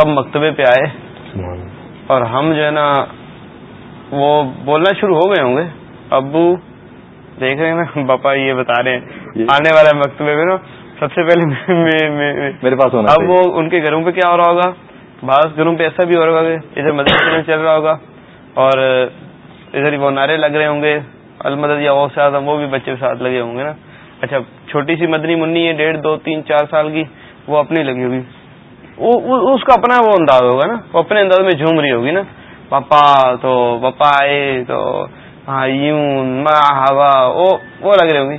[SPEAKER 5] کب مکتبے پہ آئے اور ہم جو ہے نا وہ بولنا شروع ہو گئے ہوں گے ابو دیکھ رہے ہیں نا پاپا یہ بتا رہے ہیں آنے والا مکتبے میں نا سب سے پہلے اب وہ ان کے گھروں پہ کیا ہو رہا ہوگا بعض گروپ پہ ایسا بھی ہو رہا ہوگا کہ ادھر کرنے چل رہا ہوگا اور ادھر وہ نعرے لگ رہے ہوں گے المدد یا وہ بھی بچے کے ساتھ لگے ہوں گے نا اچھا چھوٹی سی مدنی منی ہے ڈیڑھ دو تین چار سال کی وہ اپنی لگی ہوگی اس کا اپنا وہ انداز ہوگا نا وہ اپنے انداز میں جھوم رہی ہوگی نا پاپا تو پاپا آئے تو ہاں وہ لگ رہے ہوں گے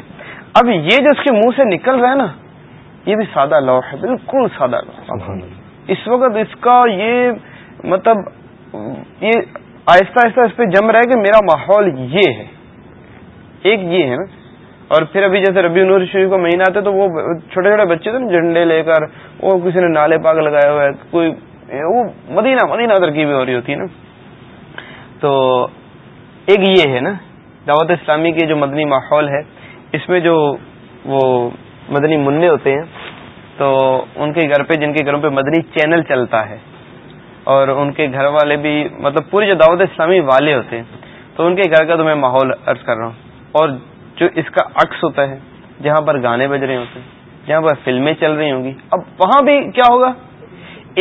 [SPEAKER 5] اب یہ جو اس کے منہ سے نکل رہا ہے نا یہ بھی سادہ لوح ہے بالکل سادہ لوح اس وقت اس کا یہ مطلب یہ آہستہ آہستہ اس پہ جم رہا ہے کہ میرا ماحول یہ ہے ایک یہ ہے اور پھر ابھی جیسے ربی نور شریف کو مہینہ آتا ہے تو وہ چھوٹے چھوٹے بچے تھے نا جھنڈے لے کر وہ کسی نے نالے پاک لگایا ہوا ہے کوئی وہ مدینہ مدینہ ترکیبیں ہو رہی ہوتی ہے نا تو ایک یہ ہے نا دعوت اسلامی کے جو مدنی ماحول ہے اس میں جو وہ مدنی منع ہوتے ہیں تو ان کے گھر پہ جن کے گھروں پہ مدنی چینل چلتا ہے اور ان کے گھر والے بھی مطلب پوری جو دعوت اسلامی والے ہوتے ہیں تو ان کے گھر کا تو میں ماحول عرض کر رہا ہوں اور جو اس کا عکس ہوتا ہے جہاں پر گانے بج رہے ہوتے ہیں جہاں پر فلمیں چل رہی ہوں گی اب وہاں بھی کیا ہوگا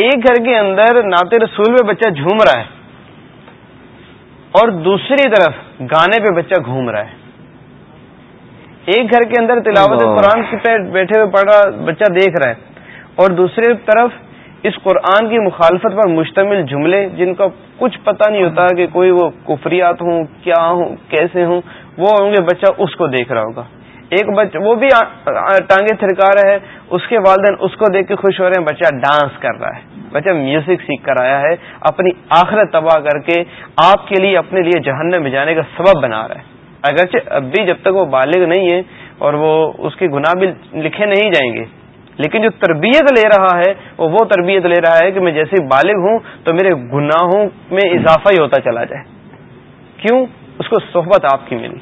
[SPEAKER 5] ایک گھر کے اندر نعت رسول میں بچہ جھوم رہا ہے اور دوسری طرف گانے پہ بچہ گھوم رہا ہے ایک گھر کے اندر تلاوت قرآن کی بیٹھے ہوئے پڑھ رہا بچہ دیکھ رہا ہے اور دوسری طرف اس قرآن کی مخالفت پر مشتمل جملے جن کا کچھ پتہ نہیں ہوتا کہ کوئی وہ کفریات ہوں کیا ہوں کیسے ہوں وہ ہوں گے بچہ اس کو دیکھ رہا ہوگا ایک بچہ وہ بھی ٹانگے تھرکا رہا ہے اس کے والدین اس کو دیکھ کے خوش ہو رہے ہیں بچہ ڈانس کر رہا ہے بچہ میوزک سیکھ کر آیا ہے اپنی آخرت تباہ کر کے آپ کے لیے اپنے لیے جہنم میں جانے کا سبب بنا رہا ہے اگرچہ اب بھی جب تک وہ بالغ نہیں ہے اور وہ اس کے گناہ بھی لکھے نہیں جائیں گے لیکن جو تربیت لے رہا ہے وہ وہ تربیت لے رہا ہے کہ میں جیسے بالغ ہوں تو میرے گناہوں میں اضافہ ہی ہوتا چلا جائے کیوں اس کو صحبت آپ کی ملی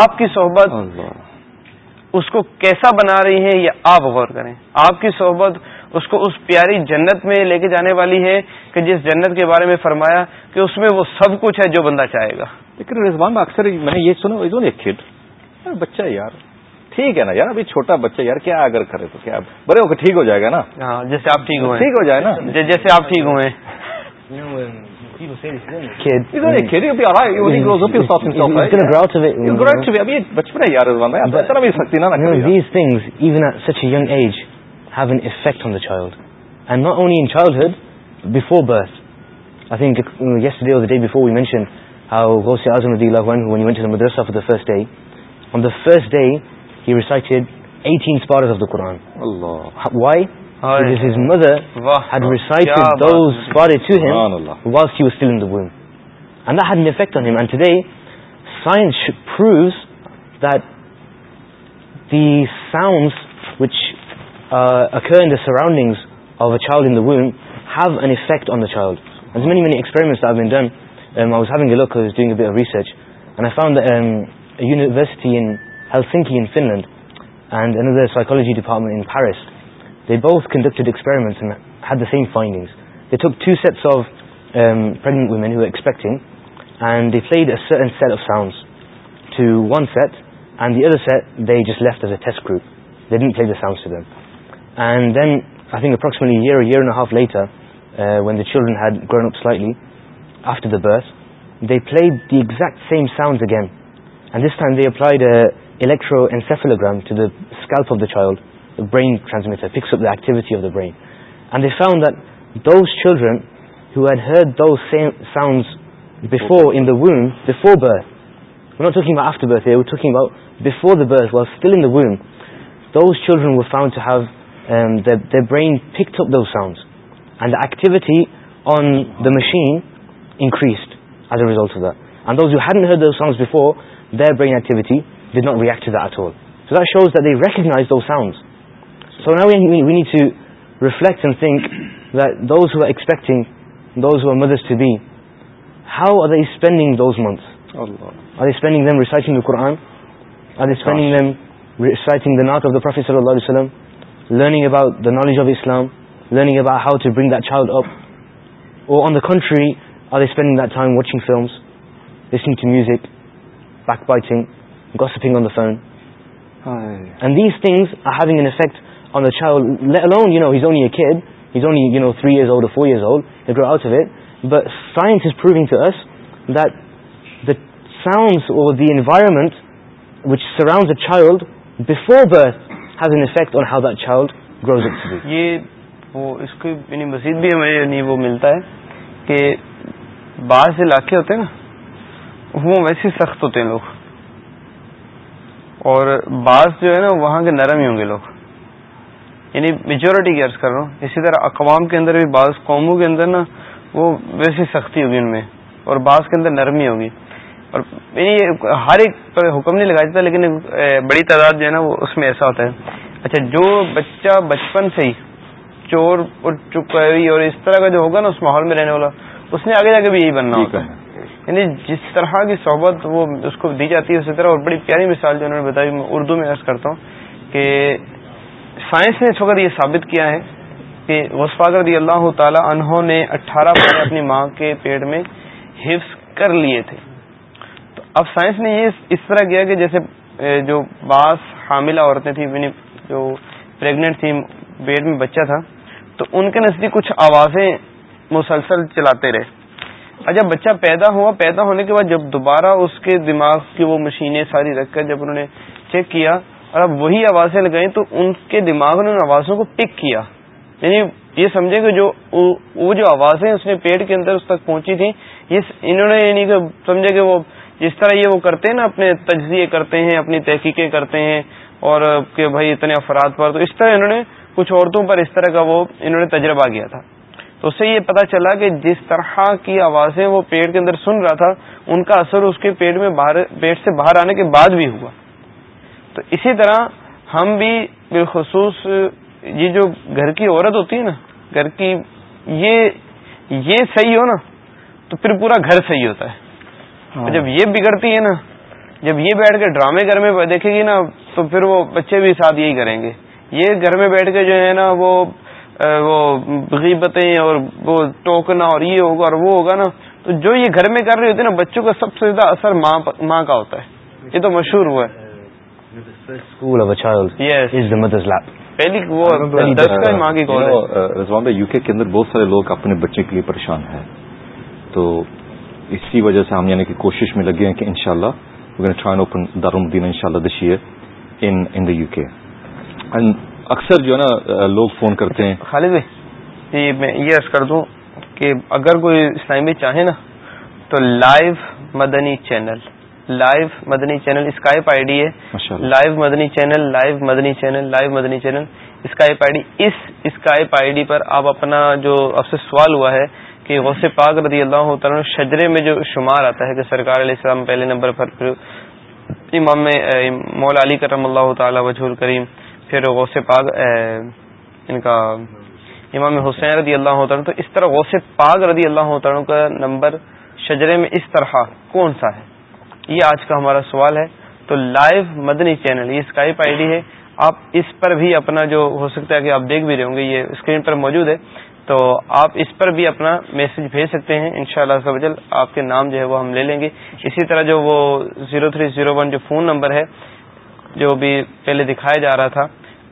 [SPEAKER 5] آپ کی صحبت اس کو کیسا بنا رہی ہے یہ آپ غور کریں آپ کی صحبت اس کو اس پیاری جنت میں لے کے جانے والی ہے کہ جس جنت کے بارے میں فرمایا کہ اس میں وہ سب کچھ ہے جو بندہ چاہے گا
[SPEAKER 1] لیکن رضوان اکثر میں یہ سنا کھیت بچہ یار ٹھیک ہے نا یار ابھی چھوٹا بچہ یار کیا اگر کرے تو کیا برے کے ٹھیک ہو جائے گا نا
[SPEAKER 5] ہاں، جیسے آپ ٹھیک ہوئے
[SPEAKER 1] ٹھیک ہو جائے نا جی،
[SPEAKER 5] جیسے آپ ٹھیک ہوئے
[SPEAKER 1] بچپن ہے یار
[SPEAKER 6] سکتی نا have an effect on the child and not only in childhood before birth eyes day of the day before first day on the first day today science proves the sounds which occur in surroundings of a child in women have an effect on the child many many experiments research and a from the university Helsinki Finland and سائیکولا department in forest the Bose تھریسپریمنٹسنگس the took three sets of pregnant women who are expecting and the play set of sounds three one set and the other set the just left the didn't play sounds and then I think approximately half later when the children grown approximately after the birth they play the exact same sound again this time they apply the electroencephalogram to the scalp of the child brain transmission children same sound of درتھورنڈ the بر پاؤنڈس activity on the machine انسڈ as result sounds activity not react to shows so need you reflect mother how are spend now learning about the knowledge of Islam learning about how to brain the child on the country are ایپنگ then watching سرسنگ to music these things are effect on child you know no threes old four old grow out of it but science proving to it the sounds environment which surround child before
[SPEAKER 5] birth وہ ویسے سخت ہوتے ہیں لوگ اور بعض جو ہے نا وہاں کے نرم ہی ہوں گے لوگ یعنی میجورٹی کی عرض کر رہا ہوں اسی طرح اقوام کے اندر بھی بعض قوموں کے اندر نا وہ ویسے سختی ہوگی ان میں اور بعض کے اندر نرمی ہوگی اور ہر ایک پر حکم نہیں لگا دیتا لیکن بڑی تعداد جو ہے نا وہ اس میں ایسا ہوتا ہے اچھا جو بچہ بچپن سے ہی چور چپی اور اس طرح کا جو ہوگا نا اس ماحول میں رہنے والا اس نے آگے جا کے بھی یہی بننا ہوگا یعنی جس طرح کی صحبت وہ اس کو دی جاتی ہے اسی طرح اور بڑی پیاری مثال جو انہوں نے بتائی میں اردو میں عرض کرتا ہوں کہ سائنس نے اس وقت یہ ثابت کیا ہے کہ وسفاق رضی اللہ تعالی انہوں نے اٹھارہ بار اپنی ماں کے پیٹ میں حفظ کر لیے تھے اب سائنس نے یہ اس طرح کیا کہ جیسے جو بعض حاملہ عورتیں تھیں یعنی تھیں جو پریگنٹ میں بچہ تھا تو ان کے نزدیک کچھ آوازیں مسلسل چلاتے رہے اچھا بچہ پیدا ہوا پیدا ہونے کے بعد جب دوبارہ اس کے دماغ کی وہ مشینیں ساری رکھ کر جب انہوں نے چیک کیا اور اب وہی آوازیں لگائیں تو ان کے دماغ نے ان آوازوں کو پک کیا یعنی یہ سمجھے کہ جو وہ جو آوازیں اس نے پیٹ کے اندر اس تک پہنچی یہ انہوں نے یعنی کہ کہ سمجھے وہ جس طرح یہ وہ کرتے ہیں نا اپنے تجزیے کرتے ہیں اپنی تحقیقیں کرتے ہیں اور کہ بھائی اتنے افراد پر تو اس طرح انہوں نے کچھ عورتوں پر اس طرح کا وہ انہوں نے تجربہ کیا تھا تو اس سے یہ پتا چلا کہ جس طرح کی آوازیں وہ پیٹ کے اندر سن رہا تھا ان کا اثر اس کے پیٹ میں باہر پیٹ سے باہر آنے کے بعد بھی ہوا تو اسی طرح ہم بھی بالخصوص یہ جو گھر کی عورت ہوتی ہے نا گھر کی یہ یہ صحیح ہو نا تو پھر پورا گھر صحیح ہوتا ہے ہاں۔ جب یہ بگڑتی ہے نا جب یہ بیٹھ کے ڈرامے گھر میں دیکھے گی نا تو پھر وہ بچے بھی ساتھ یہی کریں گے یہ گھر میں بیٹھ کے جو ہے نا وہ وہ غیبتیں اور وہ ٹوکنا اور یہ ہوگا اور وہ ہوگا نا تو جو یہ گھر میں کر رہی ہوتی ہے نا بچوں کا سب سے زیادہ اثر ماں ماں کا ہوتا ہے یہ تو مشہور ہوا ہے
[SPEAKER 1] یو کے اندر بہت سارے لوگ اپنے بچے کے لیے پریشان ہیں تو اسی وجہ سے ہم یعنی کہ کوشش میں لگے ہیں کہ انشاءاللہ ان شاء اللہ جو ہے نا لوگ فون کرتے ہیں
[SPEAKER 5] خالد بھائی میں یہ عرض کر دوں کہ اگر کوئی اسلامی چاہے نا تو live Madani channel live Madani channel Skype I D ہے live Madani channel live Madani channel live Madani channel Skype I D us Skype I D پر آپ اپنا جو آپ سے سوال ہوا ہے کہ غوث پاک رضی اللہ تعالیٰ شجرے میں جو شمار آتا ہے کہ سرکار علیہ السلام پہلے نمبر پر پھر امام علی کرم اللہ تعالی وجہ کریم پھر غوث پاک ان کا امام حسین رضی اللہ تو اس طرح غوث پاک رضی اللہ کا نمبر شجرے میں اس طرح کون سا ہے یہ آج کا ہمارا سوال ہے تو لائیو مدنی چینل یہ اسکائپ آئی ڈی ہے آپ اس پر بھی اپنا جو ہو سکتا ہے کہ آپ دیکھ بھی رہے ہوں گے یہ اسکرین پر موجود ہے تو آپ اس پر بھی اپنا میسج بھیج سکتے ہیں ان شاء اللہ آپ کے نام جو ہے وہ ہم لے لیں گے اسی طرح جو وہ زیرو تھری زیرو ون جو فون نمبر ہے جو بھی پہلے دکھایا جا رہا تھا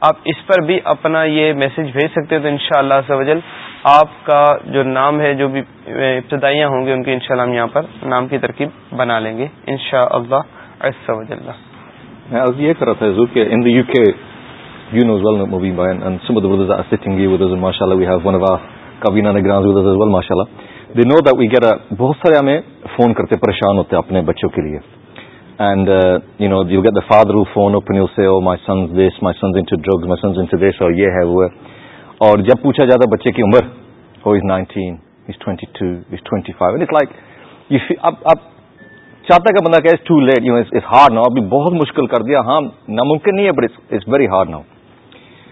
[SPEAKER 5] آپ اس پر بھی اپنا یہ میسج بھیج سکتے ہیں تو ان شاء اللہ آپ کا جو نام ہے جو بھی ابتدائیاں ہوں گے ان کی ان ہم یہاں پر نام کی ترکیب بنا لیں گے ان شاء اللہ
[SPEAKER 1] میں یہ کر رہا تھا کہ in the U K you know know as as well, well, Bhai, and, and and some of of the brothers that that are sitting here with with us, us mashallah, mashallah. we we have one our Kavina They get a, بہت سارے ہمیں phone کرتے پریشان ہوتے ہیں اپنے بچوں کے لیے and you know get the father ہے اور جب پوچھا جاتا it's بچے کی see, فائیو لائک چاہتا ہے بندہ کہ to let you hard now ابھی بہت مشکل کر دیا ہاں ناممکن نہیں ہے but it's very hard now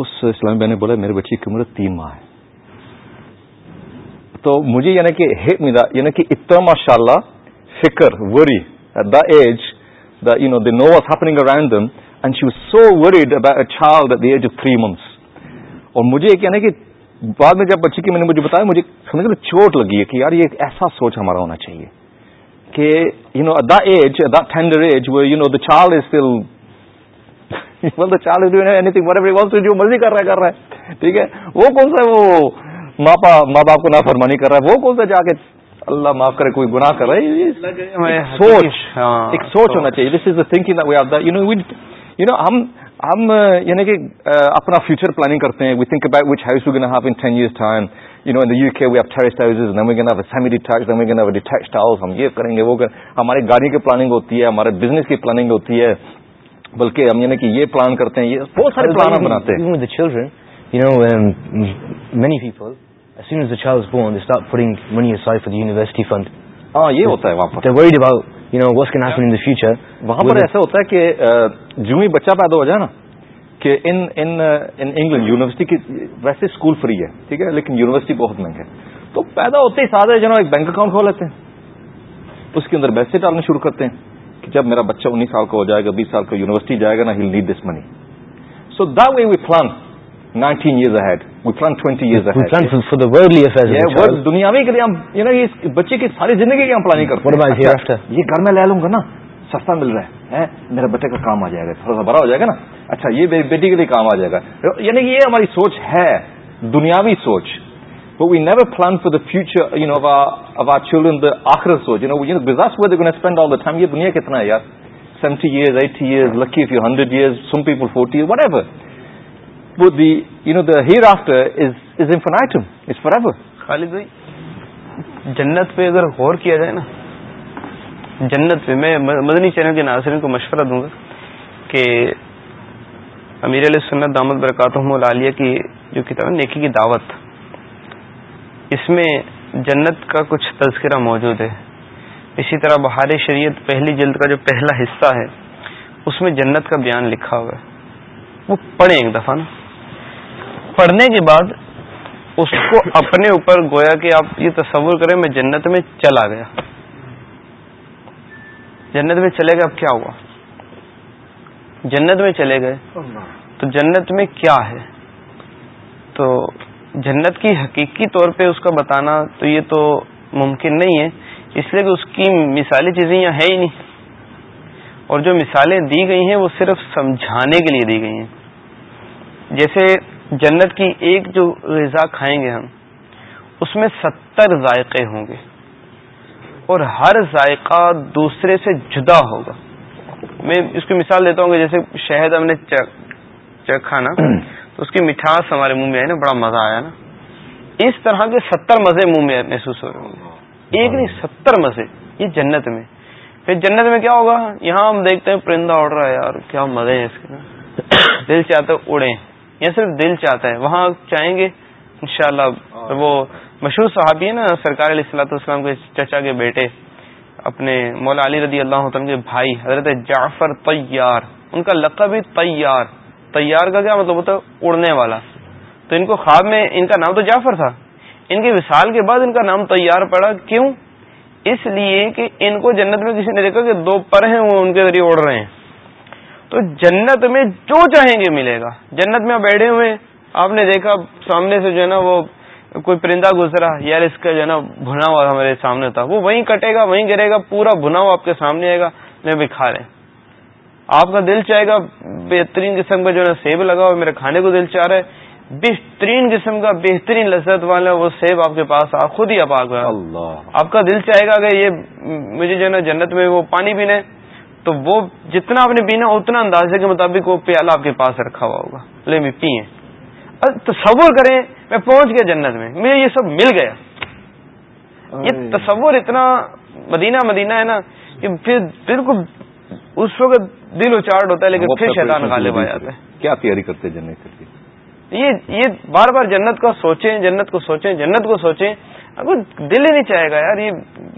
[SPEAKER 1] اس اسلامی بہن نے بولا میرے بچے کی عمر تین ماہ ہے تو مجھے یعنی کہ یعنی کہ اتنا ماشاء اللہ فکر worry the age the you know they know was happening around them and she was so worried about child at the age of three months اور مجھے یعنی کہ بعد میں جب بچی کی میں نے مجھے بتایا مجھے سمجھ میں چوٹ لگی ہے کہ یار یہ ایسا سوچ ہمارا ہونا چاہیے کہ you know the age the tender age you know the child is still بول تو چال ایوری بول تو جو مرضی کر رہا ہے کر رہا ہے ٹھیک ہے وہ کون سا وہ ماں باپ کو نافرمانی کر رہا ہے وہ کون سا جا کے اللہ معاف کرے کوئی گناہ کر رہا ہے سوچ ایک سوچ ہونا چاہیے this is the think of the you know you know ہم ہم یعنی کہ اپنا فیوچر پلاننگ کرتے ہیں we think about which house gonna have in ten years time you know in U K ویف ٹھہرس house نمی گن آف فیملی ٹھاک نمی گن آف ڈیٹ ہاؤس ہم یہ کریں گے وہ کریں ہمارے گاڑی کی پلاننگ ہوتی ہے ہمارے بزنس کی پلاننگ ہوتی ہے بلکہ ہم یعنی کہ یہ پلان کرتے ہیں یہ بہت سارے پلان بناتے ہیں یہاں پر وہاں پر ایسا ہوتا ہے کہ جمعی بچہ پیدا ہو جائے نا کہ ویسے اسکول فری ہے ٹھیک ہے لیکن یونیورسٹی بہت مہنگا ہے تو پیدا ہوتے ہی سادہ جو بینک اکاؤنٹ کھول لیتے ہیں اس کے اندر بیڈ سے ڈالنا شروع کرتے ہیں کہ جب میرا بچہ انیس سال کا ہو جائے گا بیس سال کا یونیورسٹی جائے گا نا had this money so the we plan nineteen years we plan year بچے کی ساری زندگی کی ہم پلاننگ کر سستا مل رہا ہے میرا بچے کا کام آ جائے گا تھوڑا سا بڑا ہو جائے گا نا اچھا یہ بیٹی کے لیے کام آ جائے گا یعنی یہ ہماری سوچ ہے دنیاوی سوچ
[SPEAKER 5] جنت پہ اگر غور کیا جائے نا جنت پہ میں مدنی چینل کے ناظرین کو مشورہ دوں گا کہ امیر علیہ سنت دامد برکاتہ لالیہ کی جو کتابیں نیکی کی دعوت اس میں جنت کا کچھ تذکرہ موجود ہے اسی طرح بہار شریعت پہلی جلد کا جو پہلا حصہ ہے اس میں جنت کا بیان لکھا ہوا ہے وہ پڑھیں ایک دفعہ نا پڑھنے کے بعد اس کو اپنے اوپر گویا کہ آپ یہ تصور کریں میں جنت میں چلا گیا جنت میں چلے گئے اب کیا ہوا جنت میں چلے گئے تو جنت میں کیا ہے تو جنت کی حقیقی طور پہ اس کا بتانا تو یہ تو ممکن نہیں ہے اس لیے کہ اس کی مثالی چیزیں یہاں ہے ہی نہیں اور جو مثالیں دی گئی ہیں وہ صرف سمجھانے کے لیے دی گئی ہیں جیسے جنت کی ایک جو غذا کھائیں گے ہم اس میں ستر ذائقے ہوں گے اور ہر ذائقہ دوسرے سے جدا ہوگا میں اس کی مثال دیتا ہوں کہ جیسے شہد ہم نے چکھا نا تو اس کی مٹھاس ہمارے منہ میں آئی نا بڑا مزہ آیا نا اس طرح کے ستر مزے منہ میں محسوس ہو رہے ہوں ایک نہیں ستر مزے یہ جنت میں پھر جنت میں کیا ہوگا یہاں ہم دیکھتے ہیں پرندہ اڑ رہا ہے یار کیا مزے ہیں اس کے دل ہے اڑے یا صرف دل چاہتا ہے وہاں چاہیں گے انشاءاللہ وہ مشہور صحابی ہیں نا سرکار علیہ السلاۃ والسلام کے چچا کے بیٹے اپنے مولا علی رضی اللہ عنہ کے بھائی حضرت جعفر تیار ان کا لقب تیار تیار کا کیا مطلب ہوتا ہے اڑنے والا تو ان کو خواب میں ان کا نام تو جعفر تھا ان کے وصال کے بعد ان کا نام تیار پڑا کیوں اس لیے کہ ان کو جنت میں کسی نے دیکھا کہ دو پر ہیں وہ ان کے ذریعے اڑ رہے ہیں تو جنت میں جو چاہیں گے ملے گا جنت میں بیٹھے ہوئے آپ نے دیکھا سامنے سے جو ہے نا وہ کوئی پرندہ گزرا یار اس کا جو ہے نا بھنا ہوا ہمارے سامنے تھا وہ وہیں کٹے گا وہیں گرے گا پورا بھنا ہوا آپ کے سامنے آئے گا میں بھی کھا رہے ہیں آپ کا دل چاہے گا بہترین قسم کا جو ہے سیب لگا ہوا میرے کھانے کو دل چاہ رہا ہے بہترین قسم کا بہترین لذت والا وہ سیب آپ کے پاس خود ہی آپ آ گیا آپ کا دل چاہے گا کہ یہ مجھے جو ہے جنت میں وہ پانی پینا ہے تو وہ جتنا آپ نے پینا اتنا اندازے کے مطابق وہ پیالہ آپ کے پاس رکھا ہوا ہوگا لے میں پیئے تصور کریں میں پہنچ گیا جنت میں مجھے یہ سب مل گیا یہ تصور اتنا مدینہ مدینہ ہے نا کہ پھر بالکل اس وقت دل اچاڑ ہوتا ہے لیکن پھر شیطان غالب آ جاتا ہے
[SPEAKER 1] کیا تیاری کرتے ہیں جنت
[SPEAKER 5] کے یہ بار بار جنت کا سوچیں جنت کو سوچیں جنت کو سوچیں دل ہی نہیں چاہے گا یار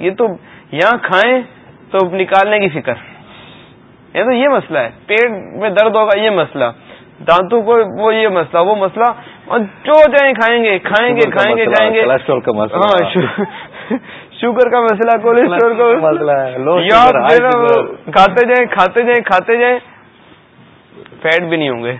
[SPEAKER 5] یہ تو یہاں کھائیں تو نکالنے کی فکر یہ تو یہ مسئلہ ہے پیٹ میں درد ہوگا یہ مسئلہ دانتوں کو وہ یہ مسئلہ وہ مسئلہ اور جو جائیں کھائیں گے کھائیں گے کھائیں گے کھائیں گے شوگر کا مسئلہ کولیسٹرول کا مسئلہ ہے نہیں ہوں گے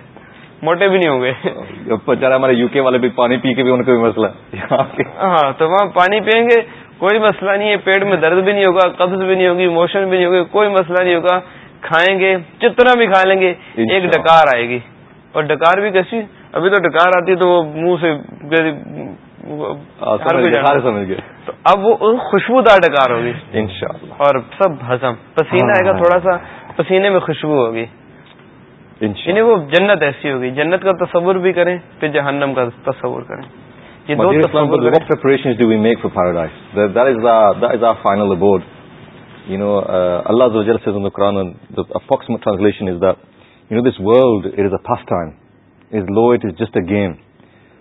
[SPEAKER 5] موٹے بھی نہیں ہوں گے
[SPEAKER 1] بچارا ہمارے یو کے والے بھی پانی پی کے بھی بھی ان کا مسئلہ
[SPEAKER 5] ہاں تو وہاں پانی پیئیں گے کوئی مسئلہ نہیں ہے پیٹ میں درد بھی نہیں ہوگا قبض بھی نہیں ہوگی موشن بھی نہیں ہوگی کوئی مسئلہ نہیں ہوگا کھائیں گے جتنا بھی کھا لیں گے ایک ڈکار آئے گی اور ڈکار بھی کیسی ابھی تو ڈکار آتی ہے تو وہ منہ سے تو اب وہ خوشبو دار ہوگی ہوگی اور سب ہزم پسینہ آئے ہاں، گا ہاں۔ تھوڑا سا پسینے میں خوشبو ہوگی یعنی وہ جنت ایسی ہوگی جنت کا تصور بھی کریں پھر جہنم کا تصور کریں
[SPEAKER 1] گیم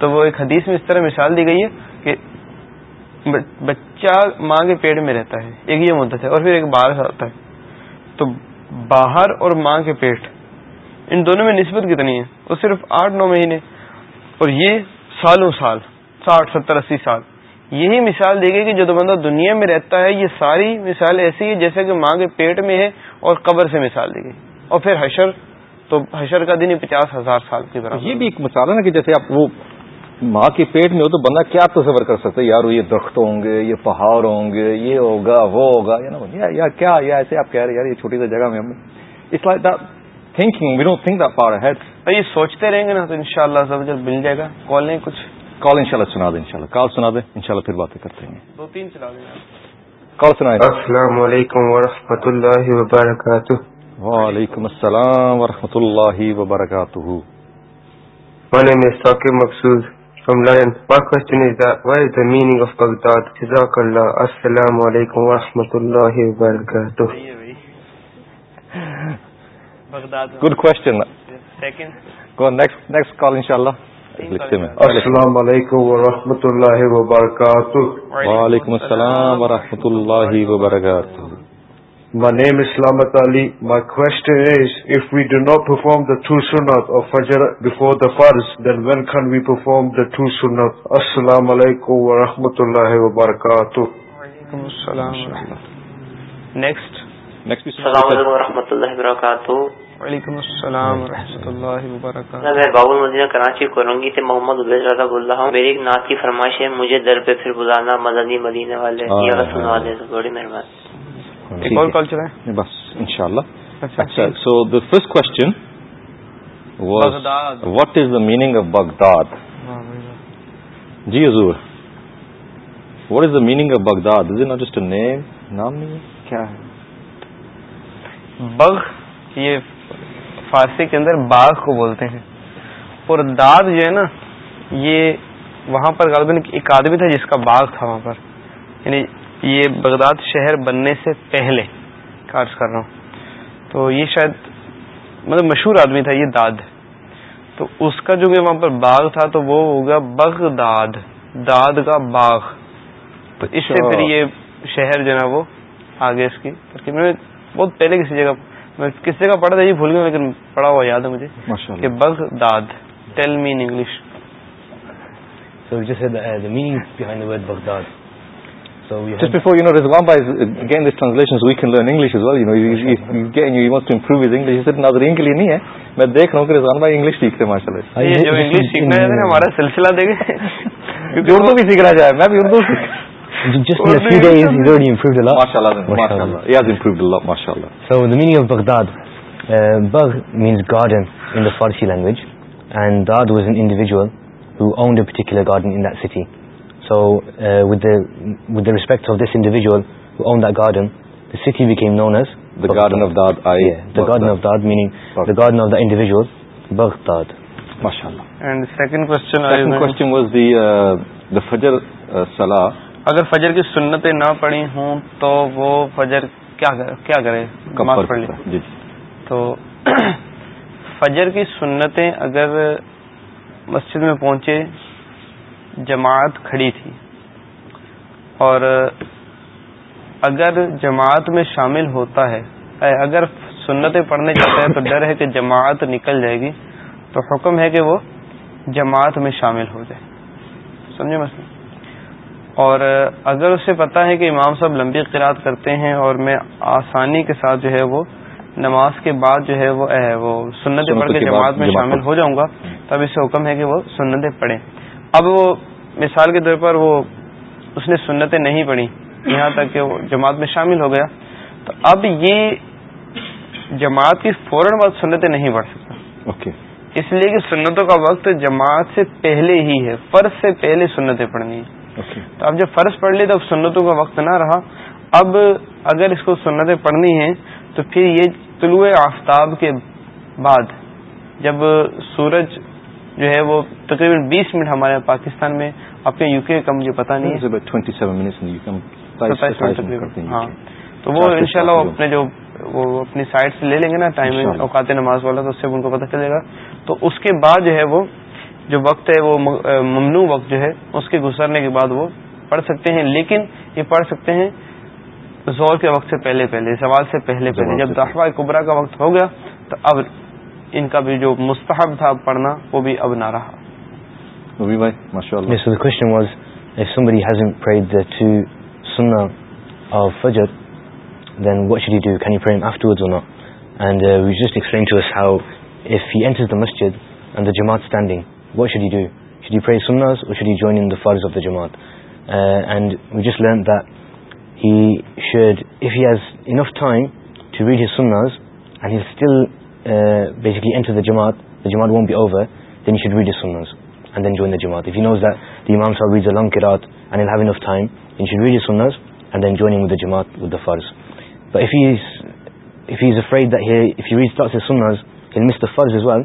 [SPEAKER 5] تو وہ ایک حدیث میں اس طرح مثال دی گئی ہے کہ بچہ ماں کے پیٹ میں رہتا ہے ایک یہ مدت ہے اور پھر ایک آتا ہے تو باہر اور ماں کے پیٹ ان دونوں میں نسبت کتنی ہے وہ صرف آٹھ نو مہینے اور یہ سالوں سال ساٹھ ستر اسی سال یہی مثال دے گی کہ جو بندہ دنیا میں رہتا ہے یہ ساری مثال ایسی ہے جیسے کہ ماں کے پیٹ میں ہے اور قبر سے مثال دے گی اور پھر حشر تو حشر کا دن پچاس ہزار سال کی
[SPEAKER 1] طرح یہ بھی ایک مثال ہے نا کہ جیسے آپ وہ ماں کے پیٹ میں ہو تو بندہ کیا تصور کر سکتا ہے یار یہ درخت ہوں گے یہ پہاڑ ہوں گے یہ ہوگا وہ ہوگا یا نا یا, یا کیا یا ایسے آپ کہہ رہے یار یہ چھوٹی سی جگہ میں ہم اس like the thinking we don't think the power head
[SPEAKER 5] یہ سوچتے رہیں گے نا تو انشاءاللہ شاء اللہ مل جائے گا کال لیں کچھ
[SPEAKER 1] کال انشاءاللہ سنا دیں انشاءاللہ کال سنا دیں انشاءاللہ پھر باتیں کرتے ہیں
[SPEAKER 5] دو تین سنا دیں
[SPEAKER 1] کال سنا
[SPEAKER 7] السلام علیکم ورحمۃ اللہ وبرکاتہ
[SPEAKER 1] وعلیکم السلام ورحمۃ اللہ وبرکاتہ
[SPEAKER 7] میں نے مقصود from Lion. My question is that, what is the meaning of Baghdad? Jazakallah. Assalamu alaikum wa rahmatullahi wa barakatuh.
[SPEAKER 1] Good question. Second. Go on, next, next call inshallah.
[SPEAKER 7] السلام علیکم ورحمۃ اللہ وبرکاتہ
[SPEAKER 1] وعلیکم السلام ورحمۃ اللہ وبرکاتہ
[SPEAKER 7] مائی نیم اسلامت علی مائیسٹ نوٹ پرمو سنتور السلام
[SPEAKER 5] علیکم و رحمۃ اللہ
[SPEAKER 1] وبرکاتہ
[SPEAKER 8] السلام علیکم و رحمۃ اللہ وبرکاتہ
[SPEAKER 5] وعلیکم السلام و رحمۃ اللہ وبرکاتہ
[SPEAKER 8] میں بابول مدینہ کراچی کو لوں گی محمد عبید بول رہا ہوں میری ایک نا کی فرمائش ہے مجھے ڈر پہ پھر بلانا مدنی مدینہ والے والے بڑی مہربانی
[SPEAKER 1] so first the meaning of Baghdad G what is the of Baghdad name نام کیا
[SPEAKER 5] فارسی کے اندر باغ کو بولتے ہیں اور داد جو ہے نا یہ وہاں پر غالباً ایک آدمی تھا جس کا باغ تھا وہاں پر یعنی یہ بغداد شہر بننے سے پہلے کارج کر رہا ہوں تو یہ شاید مطلب مشہور آدمی تھا یہ داد تو اس کا جو وہاں پر باغ تھا تو وہ ہوگا بغداد داد کا باغ تو اس سے اچھا۔ پھر یہ شہر جو ہے وہ آگے اس کی ترکیب میں بہت پہلے کسی جگہ میں کس جگہ پڑھا تھا یہ بھول گیا لیکن پڑھا ہوا یاد ہے مجھے کہ Baghdad tell me in English
[SPEAKER 6] sir جیسے بغداد
[SPEAKER 1] صرف نظرین کے لیے نہیں ہے میں دیکھ
[SPEAKER 6] رہا ہوں سیکھتے ہیں so uh,
[SPEAKER 1] individual on the Salah.
[SPEAKER 5] اگر فجر کی سنتیں نہ پڑھی ہوں تو وہ فجر کیا کرے پڑھ جی،
[SPEAKER 1] جی۔
[SPEAKER 5] تو فجر کی سنتیں اگر مسجد میں پہنچے جماعت کھڑی تھی اور اگر جماعت میں شامل ہوتا ہے اگر سنتیں پڑھنے جاتا ہے تو ڈر ہے کہ جماعت نکل جائے گی تو حکم ہے کہ وہ جماعت میں شامل ہو جائے سمجھے مسئلہ اور اگر اسے پتا ہے کہ امام صاحب لمبی قرآد کرتے ہیں اور میں آسانی کے ساتھ جو ہے وہ نماز کے بعد جو ہے وہ سنتیں پڑھ کے جماعت میں شامل ہو جاؤں گا تب اسے حکم ہے کہ وہ سنتیں پڑھیں اب وہ مثال کے طور پر وہ اس نے سنتیں نہیں پڑھی یہاں تک کہ وہ جماعت میں شامل ہو گیا تو اب یہ جماعت کی فوراً بعد سنتیں نہیں پڑھ سکتا
[SPEAKER 1] okay.
[SPEAKER 5] اس لیے کہ سنتوں کا وقت جماعت سے پہلے ہی ہے فرض سے پہلے سنتیں پڑھنی ہیں okay. تو اب جب فرض پڑھ لی تو اب سنتوں کا وقت نہ رہا اب اگر اس کو سنتیں پڑھنی ہیں تو پھر یہ طلوع آفتاب کے بعد جب سورج جو ہے وہ تقریباً بیس منٹ ہمارے پاکستان میں اپنے یو کے کا مجھے پتا نہیں ہاں۔ تو وہ ان شاء اللہ اوقات نماز والا تو اس سے ان کو پتا چلے گا تو اس کے بعد جو ہے وہ جو وقت ہے وہ ممنوع وقت جو ہے اس کے گزرنے کے بعد وہ پڑھ سکتے ہیں لیکن یہ پڑھ سکتے ہیں زور کے وقت سے پہلے پہلے سوال سے پہلے پہلے جب داخبہ قبرا کا وقت ہو گیا تو اب ان کا بھی جو مستحب تھا پڑھنا
[SPEAKER 6] jamaat to wait he basically and to the jamaat the jamaat won't be over then he should read the sunnahs and then join the جماتی knows the imam sahib was in رات and اوائم should read the sunnahs and then joining with jamaat what the fard has is well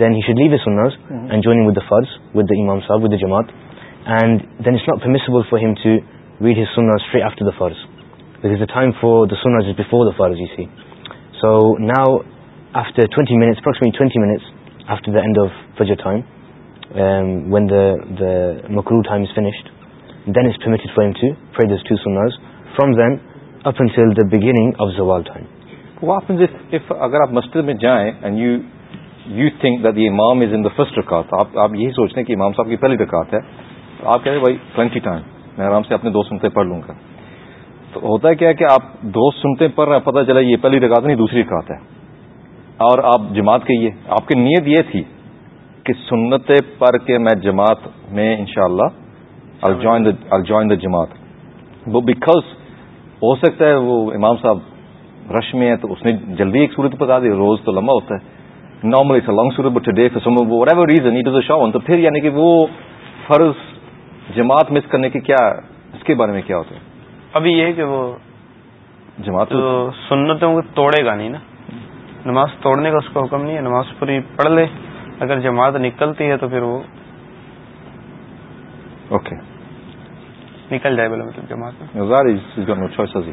[SPEAKER 6] then he should leave a sunnahs and joining with the fard with the imam sahib with the jamaat and then is not possible for he wait has after the fard with is دام for the سونرز is before the فرض you see so نا after twenty minutes the end of
[SPEAKER 1] فرجرنگ of ز وائم اگر آپ مسجد میں جائیں first رکاط آپ یہی سوچتے ہیں کہ مام صاحب کی پہلی رکاط ہے تو آپ کہ آرام سے اپنے دوست سنتے پڑھ لوں گا تو ہوتا ہے کیا کہ آپ دوست سنتے پڑھ رہے ہیں پتا چلے یہ پہلی رکاط ہے دوسری رکاوت ہے اور آپ جماعت کہیے آپ کی نیت یہ تھی کہ سنت پر کے میں جماعت میں ان شاء اللہ جوائن دا جماعت وہ بیکاز ہو سکتا ہے وہ امام صاحب رش میں ہے تو اس نے جلدی ایک صورت بتا دی روز تو لمبا ہوتا ہے normal reason it is a شاون تو پھر یعنی کہ وہ فرض جماعت مس کرنے کی کیا اس کے بارے میں کیا ہوتا ہے
[SPEAKER 5] ابھی یہ کہ وہ
[SPEAKER 1] جماعت
[SPEAKER 5] سنتوں کو توڑے گا نہیں نا نماز توڑنے کا اس کو حکم نہیں ہے نماز پوری پڑھ لے اگر جماعت نکلتی ہے تو پھر وہ
[SPEAKER 1] اوکے
[SPEAKER 5] نکل جائے بولے مطلب جماعت
[SPEAKER 1] میں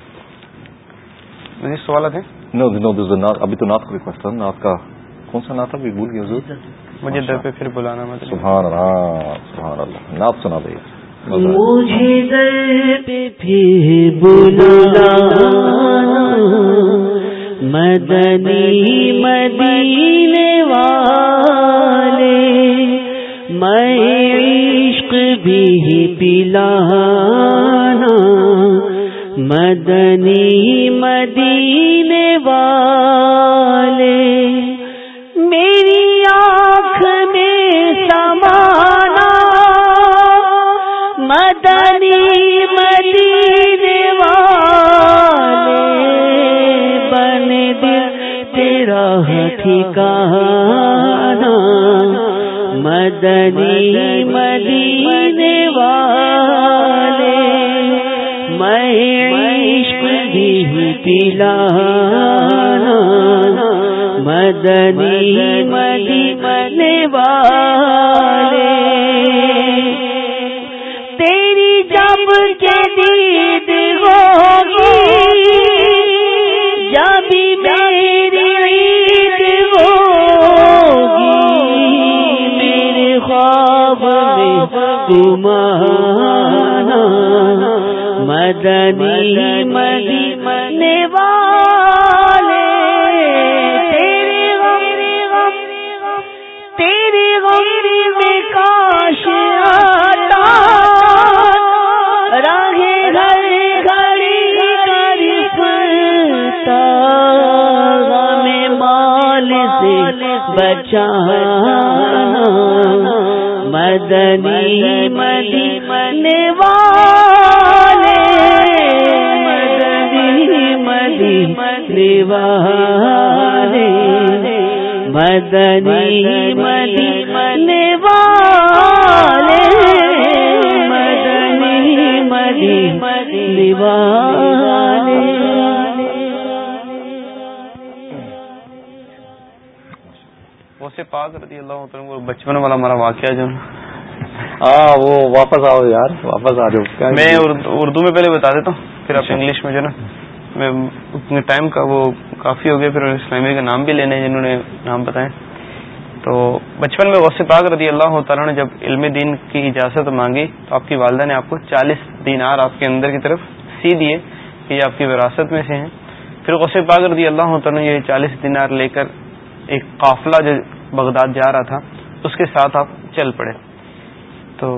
[SPEAKER 5] جی۔ سوالات ہیں
[SPEAKER 1] ابھی تو نعت کا ریکویسٹ تھا نعت کا کون سا نعت ابھی بھول گیا ضرور
[SPEAKER 5] مجھے در اچھا۔ پہ پھر بلانا
[SPEAKER 1] مطلب سبحان اللہ سبحان اللہ نعت سنا دے
[SPEAKER 4] مجھے در پہ پھر بلانا مدنی مدینے والے میں عشق بھی پلانا مدنی مدینے والے میری آنکھ میں سامان ٹھکانا مدنی مدینے والے میں عشق بھی پلانا مدنی مدینے والے مدنی مدی مہی منوالی تیری میں کاش آتا راہ گھر گھڑی پتا غم مال سے بچانا مدنی مد والے مدنی مدی ملوا رے مدنی مد ملوا رے مدنی
[SPEAKER 5] مد ملوا پاک رضی اللہ عنہ بچپن والا ہمارا واقعہ جو
[SPEAKER 1] ہاں وہ واپس آؤ یار واپس آ جاؤ
[SPEAKER 5] میں اردو میں پہلے بتا دیتا ہوں پھر آپ اچھا۔ انگلش میں جو نا میں اتنے ٹائم کا وہ کافی ہو گیا پھر اسلامی کے نام بھی لینے جنہوں نے نام بتائے تو بچپن میں غوث پاک رضی اللہ تعالیٰ نے جب علم دین کی اجازت مانگی تو آپ کی والدہ نے آپ کو چالیس دینار آپ کے اندر کی طرف سی دیے کہ یہ آپ کی وراثت میں سے ہیں پھر غوث پاک رضی اللہ تعالیٰ نے یہ چالیس دینار لے کر ایک قافلہ جو بغداد جا رہا تھا اس کے ساتھ آپ چل پڑے تو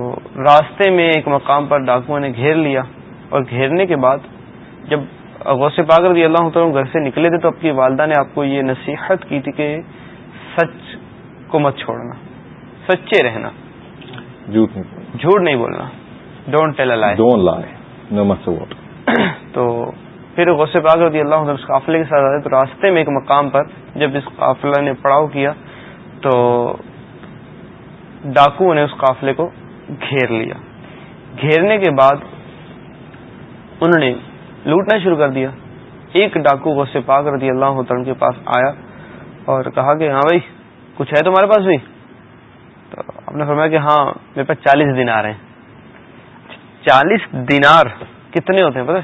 [SPEAKER 5] راستے میں ایک مقام پر ڈاکو نے گھیر لیا اور گھیرنے کے بعد جب غوث پاک رضی اللہ عنہ گھر سے نکلے تھے تو آپ کی والدہ نے آپ کو یہ نصیحت کی تھی کہ سچ کو مت چھوڑنا سچے رہنا
[SPEAKER 1] جھوٹ نہیں
[SPEAKER 5] جھوٹ نہیں بولنا ڈونٹ تو پھر غوث پاک رضی اللہ عنہ اس قافلے کے ساتھ آئے تو راستے میں ایک مقام پر جب اس قافلہ نے پڑاؤ کیا تو ڈاکو نے اس قافلے کو گھیر لیا گھیرنے کے بعد انہوں نے لوٹنا شروع کر دیا ایک ڈاکو کو سپا کر دیا اللہ مترم کے پاس آیا اور کہا کہ ہاں بھائی کچھ ہے تمہارے پاس بھی تو آپ نے فرمایا کہ ہاں میرے پاس چالیس دینار ہیں چالیس دینار کتنے ہوتے ہیں پتہ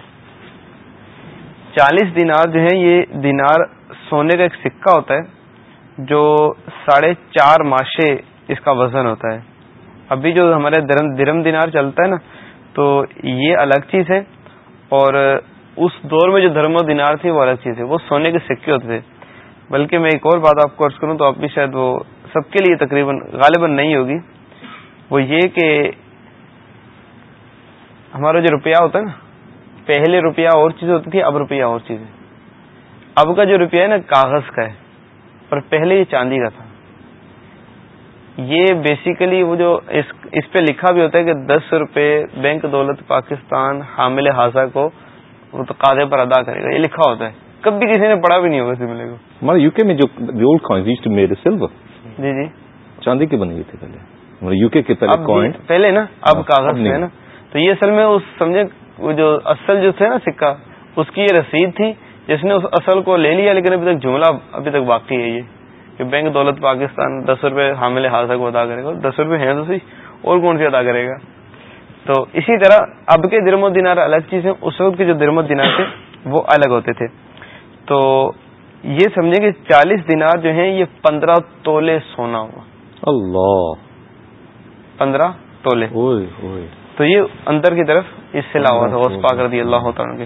[SPEAKER 5] چالیس دینار جو ہے یہ دینار سونے کا ایک سکہ ہوتا ہے جو ساڑھے چار ماشے اس کا وزن ہوتا ہے ابھی جو ہمارے درم درم دینار چلتا ہے نا تو یہ الگ چیز ہے اور اس دور میں جو دھرم و دینار تھی وہ الگ چیز ہے وہ سونے کے سکے ہوتے تھے بلکہ میں ایک اور بات آپ کو عرض کروں تو آپ بھی شاید وہ سب کے لیے تقریباً غالباً نہیں ہوگی وہ یہ کہ ہمارا جو روپیہ ہوتا ہے نا پہلے روپیہ اور چیز ہوتی تھی اب روپیہ اور چیز ہے اب کا جو روپیہ ہے نا کاغذ کا ہے پہلے یہ چاندی کا تھا یہ بیسیکلی وہ جو اس اس پہ لکھا بھی ہوتا ہے کہ دس روپے بینک دولت پاکستان حامل حاضہ کو متقاضے پر ادا کرے گا یہ لکھا ہوتا ہے کبھی کسی نے پڑھا بھی نہیں ہوگا
[SPEAKER 1] یو کے میں جو سلور
[SPEAKER 5] جی جی
[SPEAKER 1] چاندی کے بنے تھے پہلے ہمارے یو کے پہلے
[SPEAKER 5] پہلے نا اب ہاں، کاغذ میں ہے نا تو یہ اصل میں اس سمجھے جو اصل جو تھے نا سکہ اس کی یہ رسید تھی جس نے اس اصل کو لے لیا لیکن ابھی تک جملہ ابھی تک باقی ہے یہ کہ بینک دولت پاکستان دس روپے حامل حادثہ کو ادا کرے گا دس روپے ہیں تو اور کون سی ادا کرے گا تو اسی طرح اب کے درم و دینار الگ چیز ہیں اس وقت کے جو درم و دینار تھے وہ الگ ہوتے تھے تو یہ سمجھیں کہ چالیس دینار جو ہیں یہ پندرہ تولے سونا ہوا
[SPEAKER 1] اللہ
[SPEAKER 5] پندرہ تولے تو یہ اندر کی طرف اس سے لاوا تھا لا پاک رضی اللہ تعالیٰ کے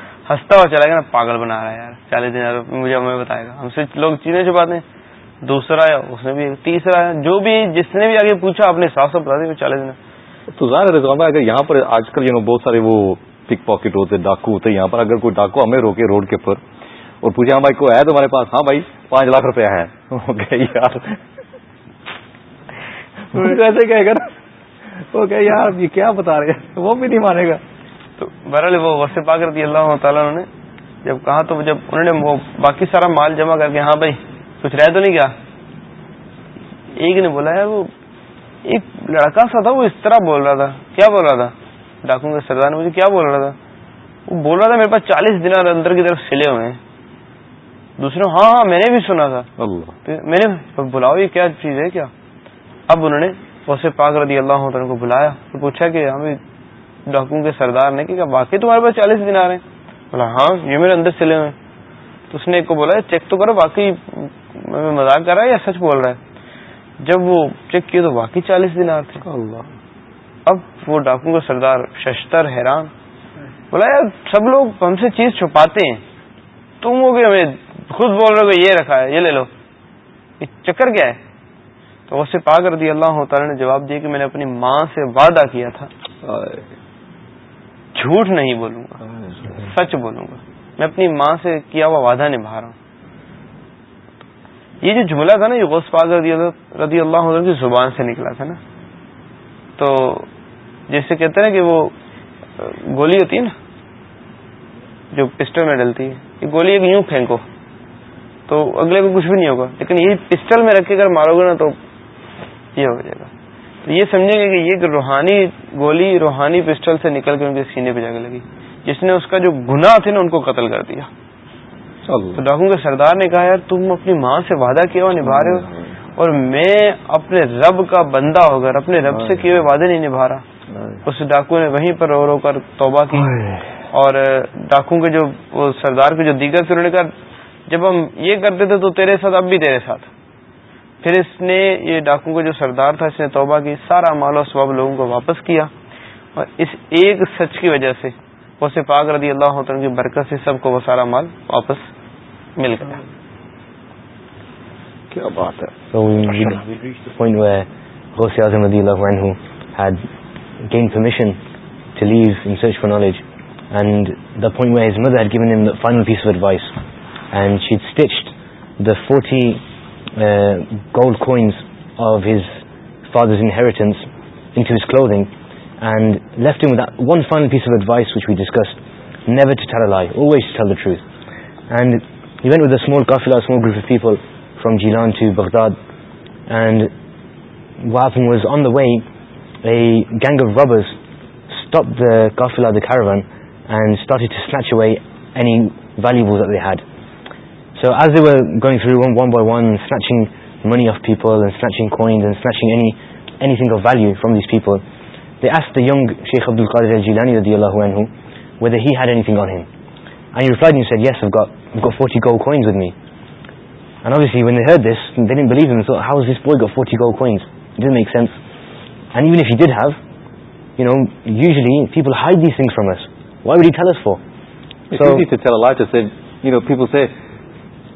[SPEAKER 5] ہنستا ہوا چلا گیا نا پاگل بنا رہا ہے یار چالیس دن مجھے ہمیں بتائے گا ہم سے لوگ چینے چھپا دیں دوسرا ہے اس نے بھی تیسرا ہے جو بھی جس نے بھی آگے پوچھا اپنے حساب سے بتا دیا چالیس دن
[SPEAKER 1] تو ظاہر ہے رضوانہ اگر یہاں پر آج کل یہ بہت سارے وہ پک پاکٹ ہوتے ڈاکو ہوتے یہاں پر اگر کوئی ڈاکو ہمیں روکے روڈ کے اوپر اور پوچھے ہاں بھائی کو ہے تمہارے پاس ہاں بھائی پانچ لاکھ روپیہ ہے یار ویسے کہے گا وہ کہ یار یہ کیا بتا رہے ہیں وہ بھی نہیں مانے گا
[SPEAKER 5] تو بہرحال وہ پاک رضی اللہ تعالیٰ نے جب کہا تو جب انہوں نے وہ باقی سارا مال جمع کر کے ہاں بھائی کچھ رہ تو نہیں کیا بولا ہے وہ ایک لڑکا سا تھا وہ اس طرح بول رہا تھا کیا بول رہا تھا ڈاکوں کے سردار نے کیا بول رہا تھا وہ بول رہا تھا میرے پاس چالیس دن اندر کی طرف سلے ہوئے ہیں دوسرے ہاں ہاں میں نے بھی سنا تھا میں نے بلاؤ یہ کیا چیز ہے کیا اب انہوں نے پاک رضی اللہ تعالیٰ کو بلایا پوچھا کہ ہمیں ڈاکوں کے سردار نے کہا واقعی تمہارے پاس چالیس دن آ رہے ہیں بولا ہاں یہ میرے اندر سلے ہوئے تو اس نے ایک کو بولا چیک تو کرو واقعی مذاق کر رہا ہے یا سچ بول رہا ہے جب وہ چیک کیے تو واقعی چالیس دن آ رہے اللہ اب وہ ڈاکوں کا سردار ششتر حیران بولا یار سب لوگ ہم سے چیز چھپاتے ہیں تم ہو گئے ہمیں خود بول رہے ہو یہ رکھا ہے یہ لے لو یہ چکر کیا ہے تو اسے پا کر دیا اللہ تعالیٰ نے جواب دیا کہ میں نے اپنی ماں سے وعدہ کیا تھا جھوٹ نہیں بولوں گا سچ بولوں گا میں اپنی ماں سے کیا ہوا وعدہ نبھا رہا ہوں یہ جو جملہ تھا نا یہ پاک رضی اللہ عنہ کی زبان سے نکلا تھا نا تو جیسے کہتے ہیں کہ وہ گولی ہوتی ہے نا جو پسٹل میں ڈلتی ہے یہ گولی ایک یوں پھینکو تو اگلے کو کچھ بھی نہیں ہوگا لیکن یہ پسٹل میں رکھ کے اگر مارو گے نا تو یہ ہو جائے گا تو یہ سمجھیں گے کہ یہ روحانی گولی روحانی پسٹل سے نکل کے ان کے سینے پہ جا کے لگی جس نے اس کا جو گناہ تھے نا ان کو قتل کر دیا تو ڈاکو کے سردار نے کہا یار تم اپنی ماں سے وعدہ کیا ہوا نبھا رہے ہو اور میں اپنے رب کا بندہ ہو کر اپنے رب سے کیے ہوئے وعدے نہیں نبھا رہا اس ڈاکو نے وہیں پر رو رو کر توبہ کی اور ڈاکو کے جو سردار کے جو دیگر نے کہا جب ہم یہ کرتے تھے تو تیرے ساتھ اب بھی تیرے ساتھ پھر اس نے یہ ڈاکو کا جو سردار تھا اس نے توبہ کی سارا مال و سباب لوگوں کو واپس کیا اور اس ایک سچ کی وجہ سے اسے پاک رضی اللہ عنہ کی برکت سے سب کو وہ سارا مال واپس مل گیا
[SPEAKER 1] کیا بات ہے had
[SPEAKER 6] gained permission to leave in search for knowledge and the point where his mother had given him the final piece of advice and she'd stitched the Uh, gold coins of his father's inheritance into his clothing and left him with that one final piece of advice which we discussed: never to tell a lie, always to tell the truth. And he went with a small qafilah, a small group of people from Jilan to Baghdad, and what happened was, on the way, a gang of robbers stopped the qafilah, the caravan, and started to snatch away any valuables that they had. So as they were going many of people from these people یگ Sheikh Abdul had forty forties make sense and have you know usually people high these فرامٹ for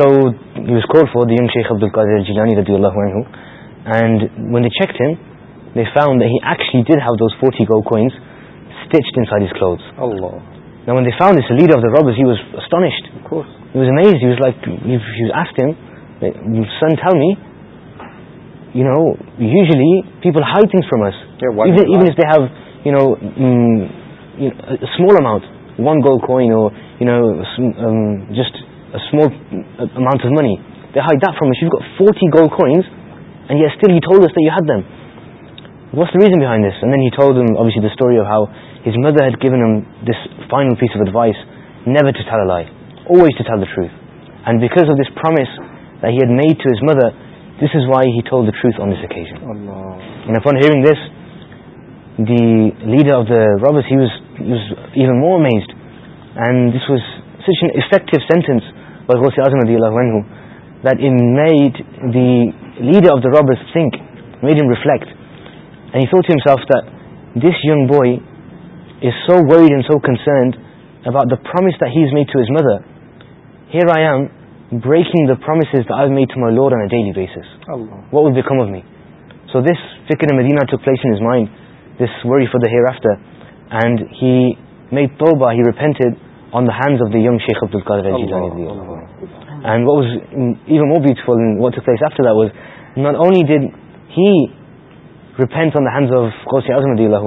[SPEAKER 6] سوز for the ایم Sheikh Abdul جی اور small small what's reason behind these an to them اب see story of how his mother M these فائنس وائس نور to تھاز ٹو تھال the truths and because of these promise add meat to his mother these is
[SPEAKER 1] why
[SPEAKER 6] he to the truths اویشن and افون his دیڈر of the robbers even more میزڈ and these was sun effective sentence But Ghusi Azam radiallahu anhu, that it made the leader of the robbers think, made him reflect, and he thought to himself that this young boy is so worried and so concerned about the promise that he's made to his mother. Here I am breaking the promises that I've made to my Lord on a daily basis.
[SPEAKER 1] Allah.
[SPEAKER 6] What will become of me? So this fikr in Medina took place in his mind, this worry for the hereafter, and he made tawbah, he repented, مورٹ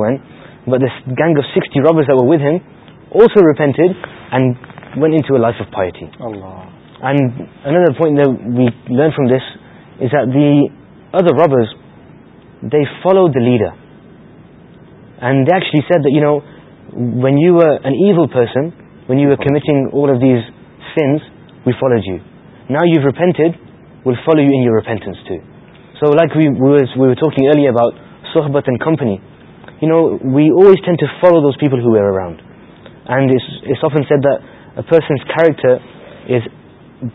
[SPEAKER 6] پیٹ
[SPEAKER 1] but
[SPEAKER 6] gang sixties and one life five learn from these the other robbers the follow the leader you know one you air and ever پھر When you were committing all of these sins, we followed you. Now you've repented, we'll follow you in your repentance too. So like we were talking earlier about sohbat and company, you know, we always tend to follow those people who we're around. And it's often said that a person's character is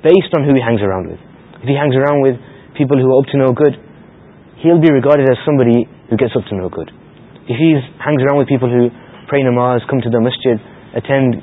[SPEAKER 6] based on who he hangs around with. If he hangs around with people who are up to no good, he'll be regarded as somebody who gets up to no good. If he hangs around with people who pray namaz, come to the masjid, attend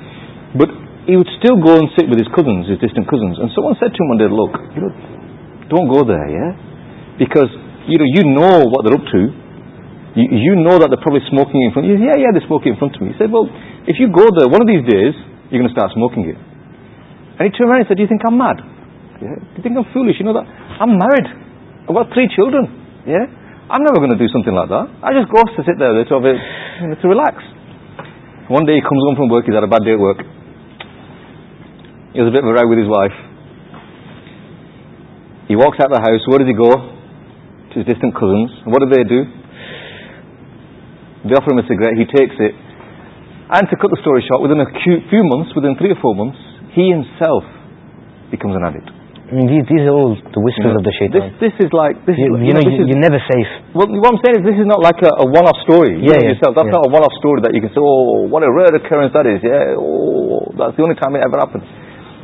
[SPEAKER 1] But he would still go and sit with his cousins, his distant cousins. And someone said to him one day, look, you know, don't go there, yeah? Because, you know, you know what they're up to. You, you know that they're probably smoking in front of you. He said, yeah, yeah, they're smoking in front of me. He said, well, if you go there, one of these days, you're going to start smoking it. And he turned around and said, do you think I'm mad? Yeah? Do you think I'm foolish? You know that? I'm married. I've got three children, yeah? I'm never going to do something like that. I just go off to sit there to, have a, you know, to relax. One day he comes home from work, he's had a bad day at work. وقس at we goes me takes few months و three four months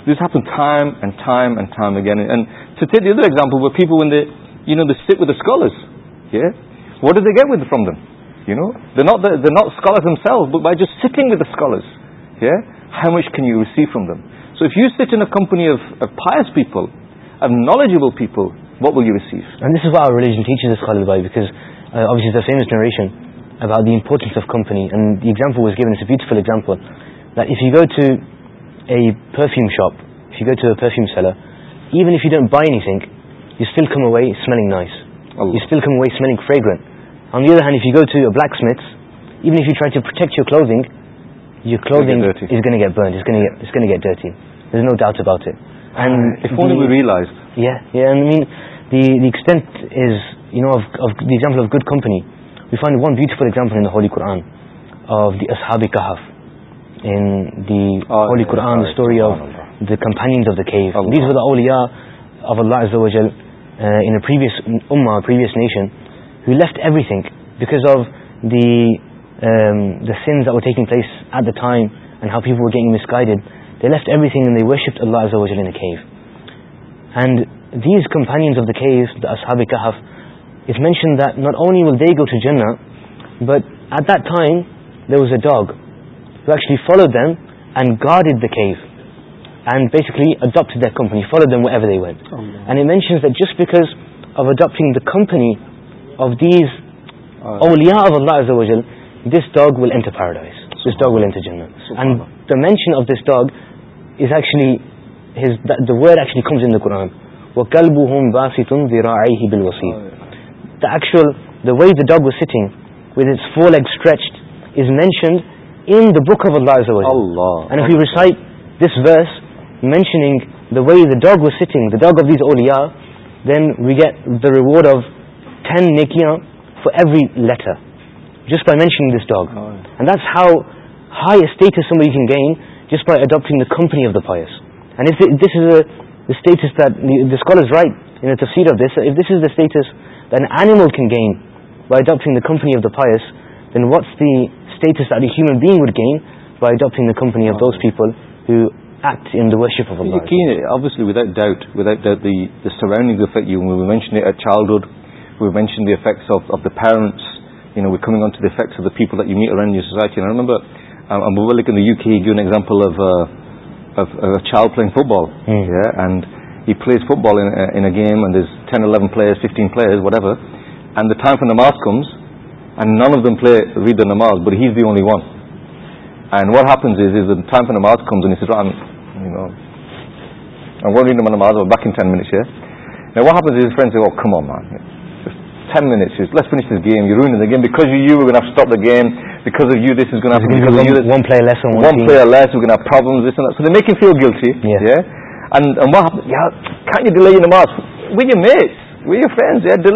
[SPEAKER 1] what get with from them you نوٹرنگ can you receive from them so you set people knowledge people what ویسوزنس a perfume shop فیگرفم seller come a why smelling فریگر فیگریکٹل لاز
[SPEAKER 6] وزل in a previous nation we left everything because of these taking place at the time who پی پو get miss guide everything the is mention that only will they go show جن but at the time the was a dog follow them and god it داڈ بیسیکلیگائزرشنگ ویچڈ book of it this was mentioning the
[SPEAKER 1] way
[SPEAKER 6] dog was sitting او لیا then we get the reward of ten neck for ایوریٹر just by mentioning this dog this how high اسٹس گئی just
[SPEAKER 1] by adapting
[SPEAKER 6] the company of the fast right of this this is the اسٹ is دینیمل گیئنٹنگ what's the childhood mention parents
[SPEAKER 1] پیپلپل child
[SPEAKER 6] play
[SPEAKER 1] ball and
[SPEAKER 6] football in game ten eleven player fifteen players whatever time fins comes play ناس but the wind witness ماضی باقی مانٹین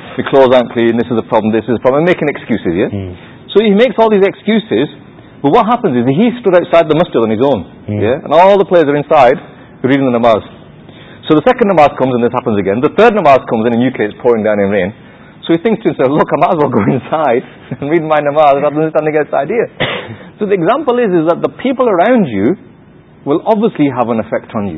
[SPEAKER 6] from this from مک انسکوس makes of excuse ridden namaz
[SPEAKER 1] so
[SPEAKER 6] the
[SPEAKER 1] second
[SPEAKER 6] namaz namaz
[SPEAKER 1] فورائڈ
[SPEAKER 6] so دکامپل
[SPEAKER 1] پیپلسلیو
[SPEAKER 6] in effect on you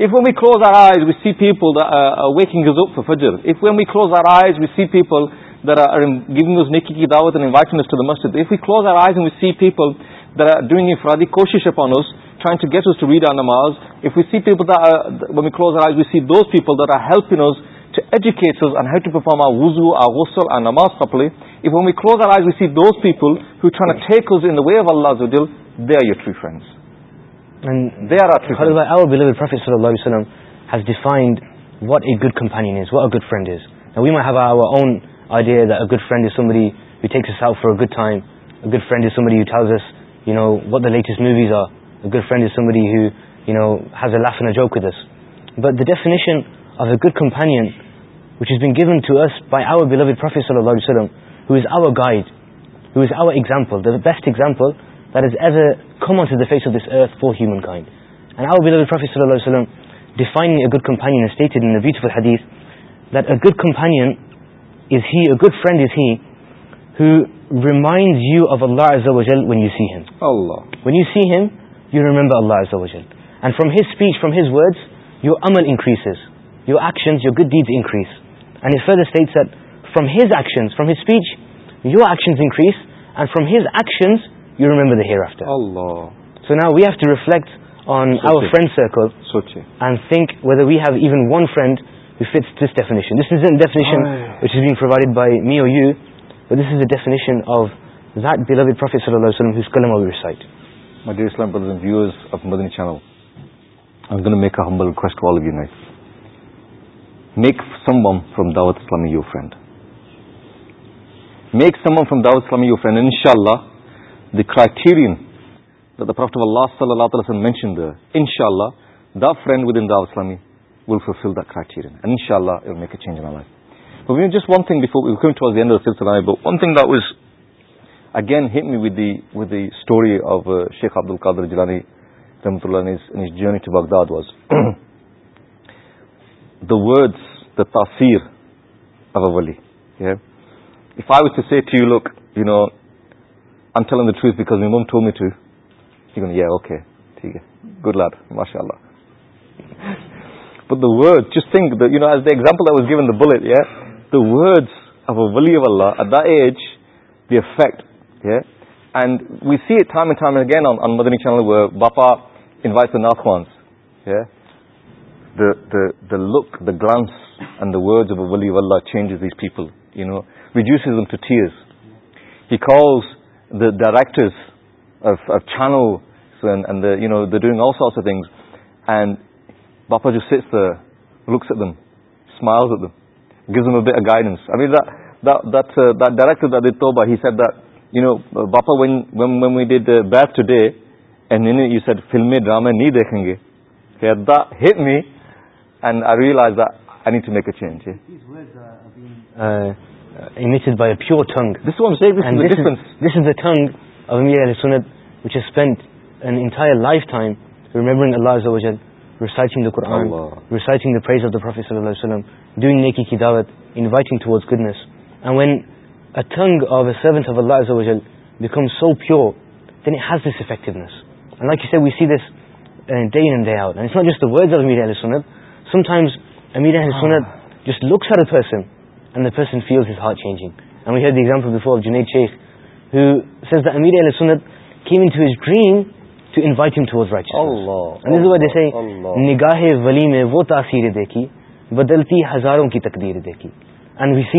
[SPEAKER 6] there
[SPEAKER 1] آرز
[SPEAKER 6] نکی کی there are doing کوشش اپنس to get to read our namaz we shoes people there are help انس to educate our وزو ourselves namaz supply close our eyes peoples in way will they are you three friends good friend افسٹ in اوب but definition of a good which is be گن to ایس by اویلو professor of لائ slums our guide who is our example the best example that is as a face of this earth for human ص اللہ وسلم good company good friend is he reminder when you see him you remember from his speech from his words your امل increase your action your good deeds increase and فرٹ from his ایشن from his speech your actions increase and from his actions so we've to reflect on friend circle we've even one فریڈیڈ بائیس make some from دعوت make سمبم from دعوت ان شاء اللہ ان شاء اللہ اگینی of Sheikh Abdul Qadir was the وڈیر good لات ماشاء اللہ changes the people you
[SPEAKER 1] know
[SPEAKER 6] which uses the directors things لگن smile gives guidance director bad today you side فلمیں ڈرامے نہیں دیکھیں گے that made I realize the to make a change emitted by a pure tongue. This is
[SPEAKER 1] what I'm
[SPEAKER 6] saying, this And is the this difference. Is, this is
[SPEAKER 1] the
[SPEAKER 6] tongue of Amir al-Sunnah which has spent an entire lifetime remembering Allah Azza wa Jal, reciting the Qur'an, Allah. reciting the praise of the Prophet Sallallahu Alaihi Wasallam, doing neki kidawat, inviting towards goodness. And when a tongue of a servant of Allah Azza wa Jal becomes so pure, then it has this effectiveness. And like you said, we see this uh, day in and day out. And it's not just the words of Amir al-Sunnah. Sometimes Amir al-Sunnah ah. just looks at a person وہ تاسی بدلتی ہزاروں کی
[SPEAKER 1] تقدیریں
[SPEAKER 6] دیکھی انٹافی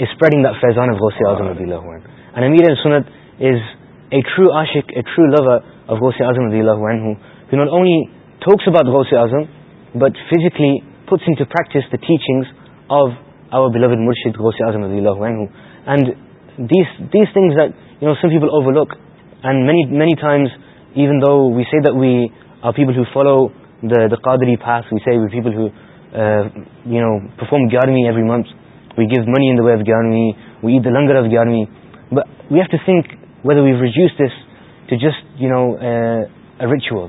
[SPEAKER 6] is spreading that faizan of Ghosi Azam radiallahu anhu. And Amir al-Sunnat is a true ashik, a true lover of Ghosi Azam radiallahu anhu, who not only talks about Ghosi Azam, but physically puts into practice the teachings of our beloved Murshid Ghosi Azam radiallahu anhu. And these, these things that you know, some people overlook, and many, many times, even though we say that we are people who follow the, the Qadri path, we say we're people who uh, you know, perform Gyarmi every month, we give money in way of Gyarmi we get langar of گیار میٹ we've to think to جس you know ritual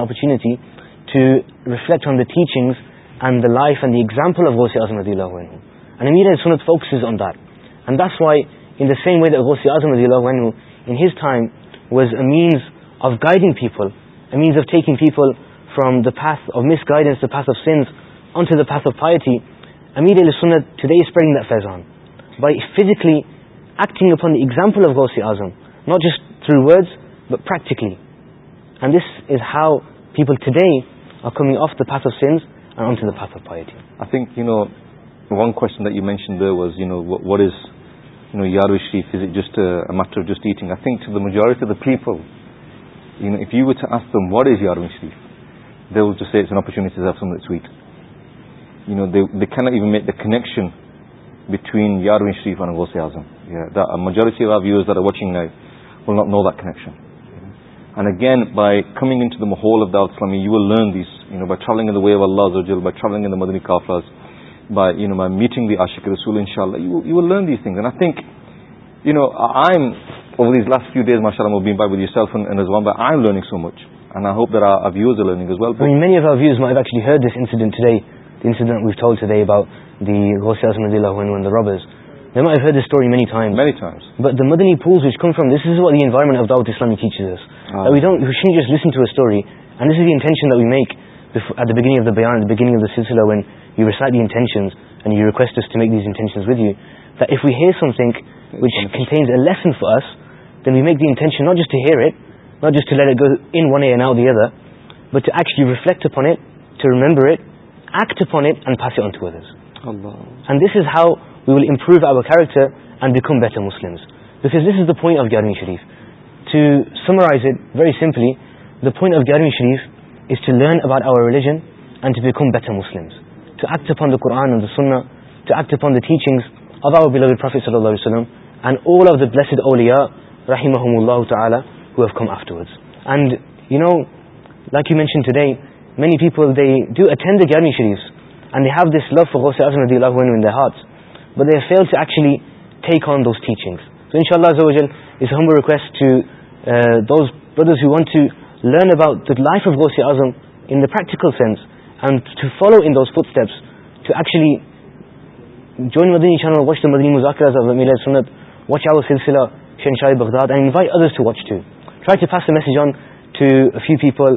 [SPEAKER 6] آپ reflect on the teachings وائیز انس time was a means of guiding people means of taking people from guidance onto the path of piety, Amir al sunnah today is spreading that faizan by physically acting upon the example of Ghosi Azam, not just through words, but practically. And this is how people today are coming off the path of sins and onto the path of piety.
[SPEAKER 1] I think, you know, one question that you mentioned there was, you know, what, what is, you know, Yarwish Sharif, is it just a, a matter of just eating? I think to the majority of the people, you know, if you were to ask them, what is Yarwish Sharif? They will just say it's an opportunity to have something that's sweet.
[SPEAKER 6] You know then you meet the connection between your run Sharif majorities are watching I will not know the connection again by coming of the Islami learn this I think you know I am over this لاسٹنڈ so much I want about the ghusl robbers many those wait come from this about اسلامزن to a اسٹوریسینشن
[SPEAKER 1] at the بھیگنی side the intentions you request make decency view that if you he which a lesson for us we make the intention not just hear it not just light and out the other but each you reflect upon it to remember it point Sharif to summarise of دروین Sharif is to learn about our religion us to follow the قرآنگس many پیپلنگ آنزنگ to
[SPEAKER 6] learn about practical sense and to
[SPEAKER 1] follows
[SPEAKER 6] message on to
[SPEAKER 1] few people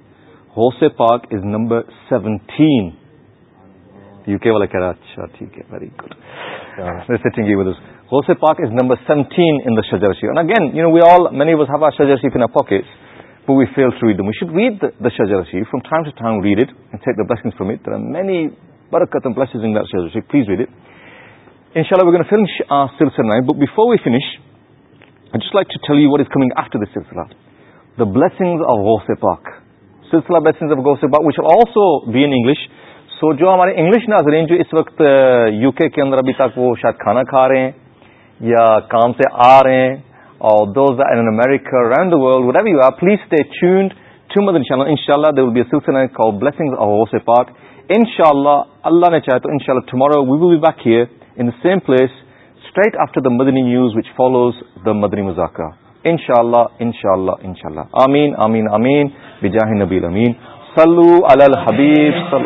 [SPEAKER 6] ہوسے
[SPEAKER 1] پاک is number seventeen you کے
[SPEAKER 6] والا
[SPEAKER 1] کہہ رہا اچھا ٹھیک ہے very گڈنگ ہوسے پاک is number seventeen in the شجر chef again you know we all many was have our شجر chef in pocket But we fail to read them. We should read the, the Shajar Shi. From time to time, read it and take the blessings from it. There are many barakat and blessings in that Shajar Shi. Please read it. Inshallah, we're going to finish our Silsa now. But before we finish, I'd just like to tell you what is coming after the Silsa. The blessings of Ghosei Park. سلسلہ of گوس also be in English so جو ہمارے English ناظرین جو اس وقت you کے کے اندر ابھی تک وہ شاید کھانا کھا رہے ہیں یا کام سے آ رہے ہیں اور those are in in in in around the world whatever you please to شاء شاء شاء اللہ اللہ اللہ اللہ ول بی سلسلہ کال بلیسنگ آف نے چاہے تو ان شاء اللہ tomorrow we will be back here in the same place straight after the Madani news which follows the مدنی مذاکرہ ان شاء اللہ ان شاء اللہ ان شاء اللہ آمین آمین امین بجاہ نبیل امین سلو الحبیب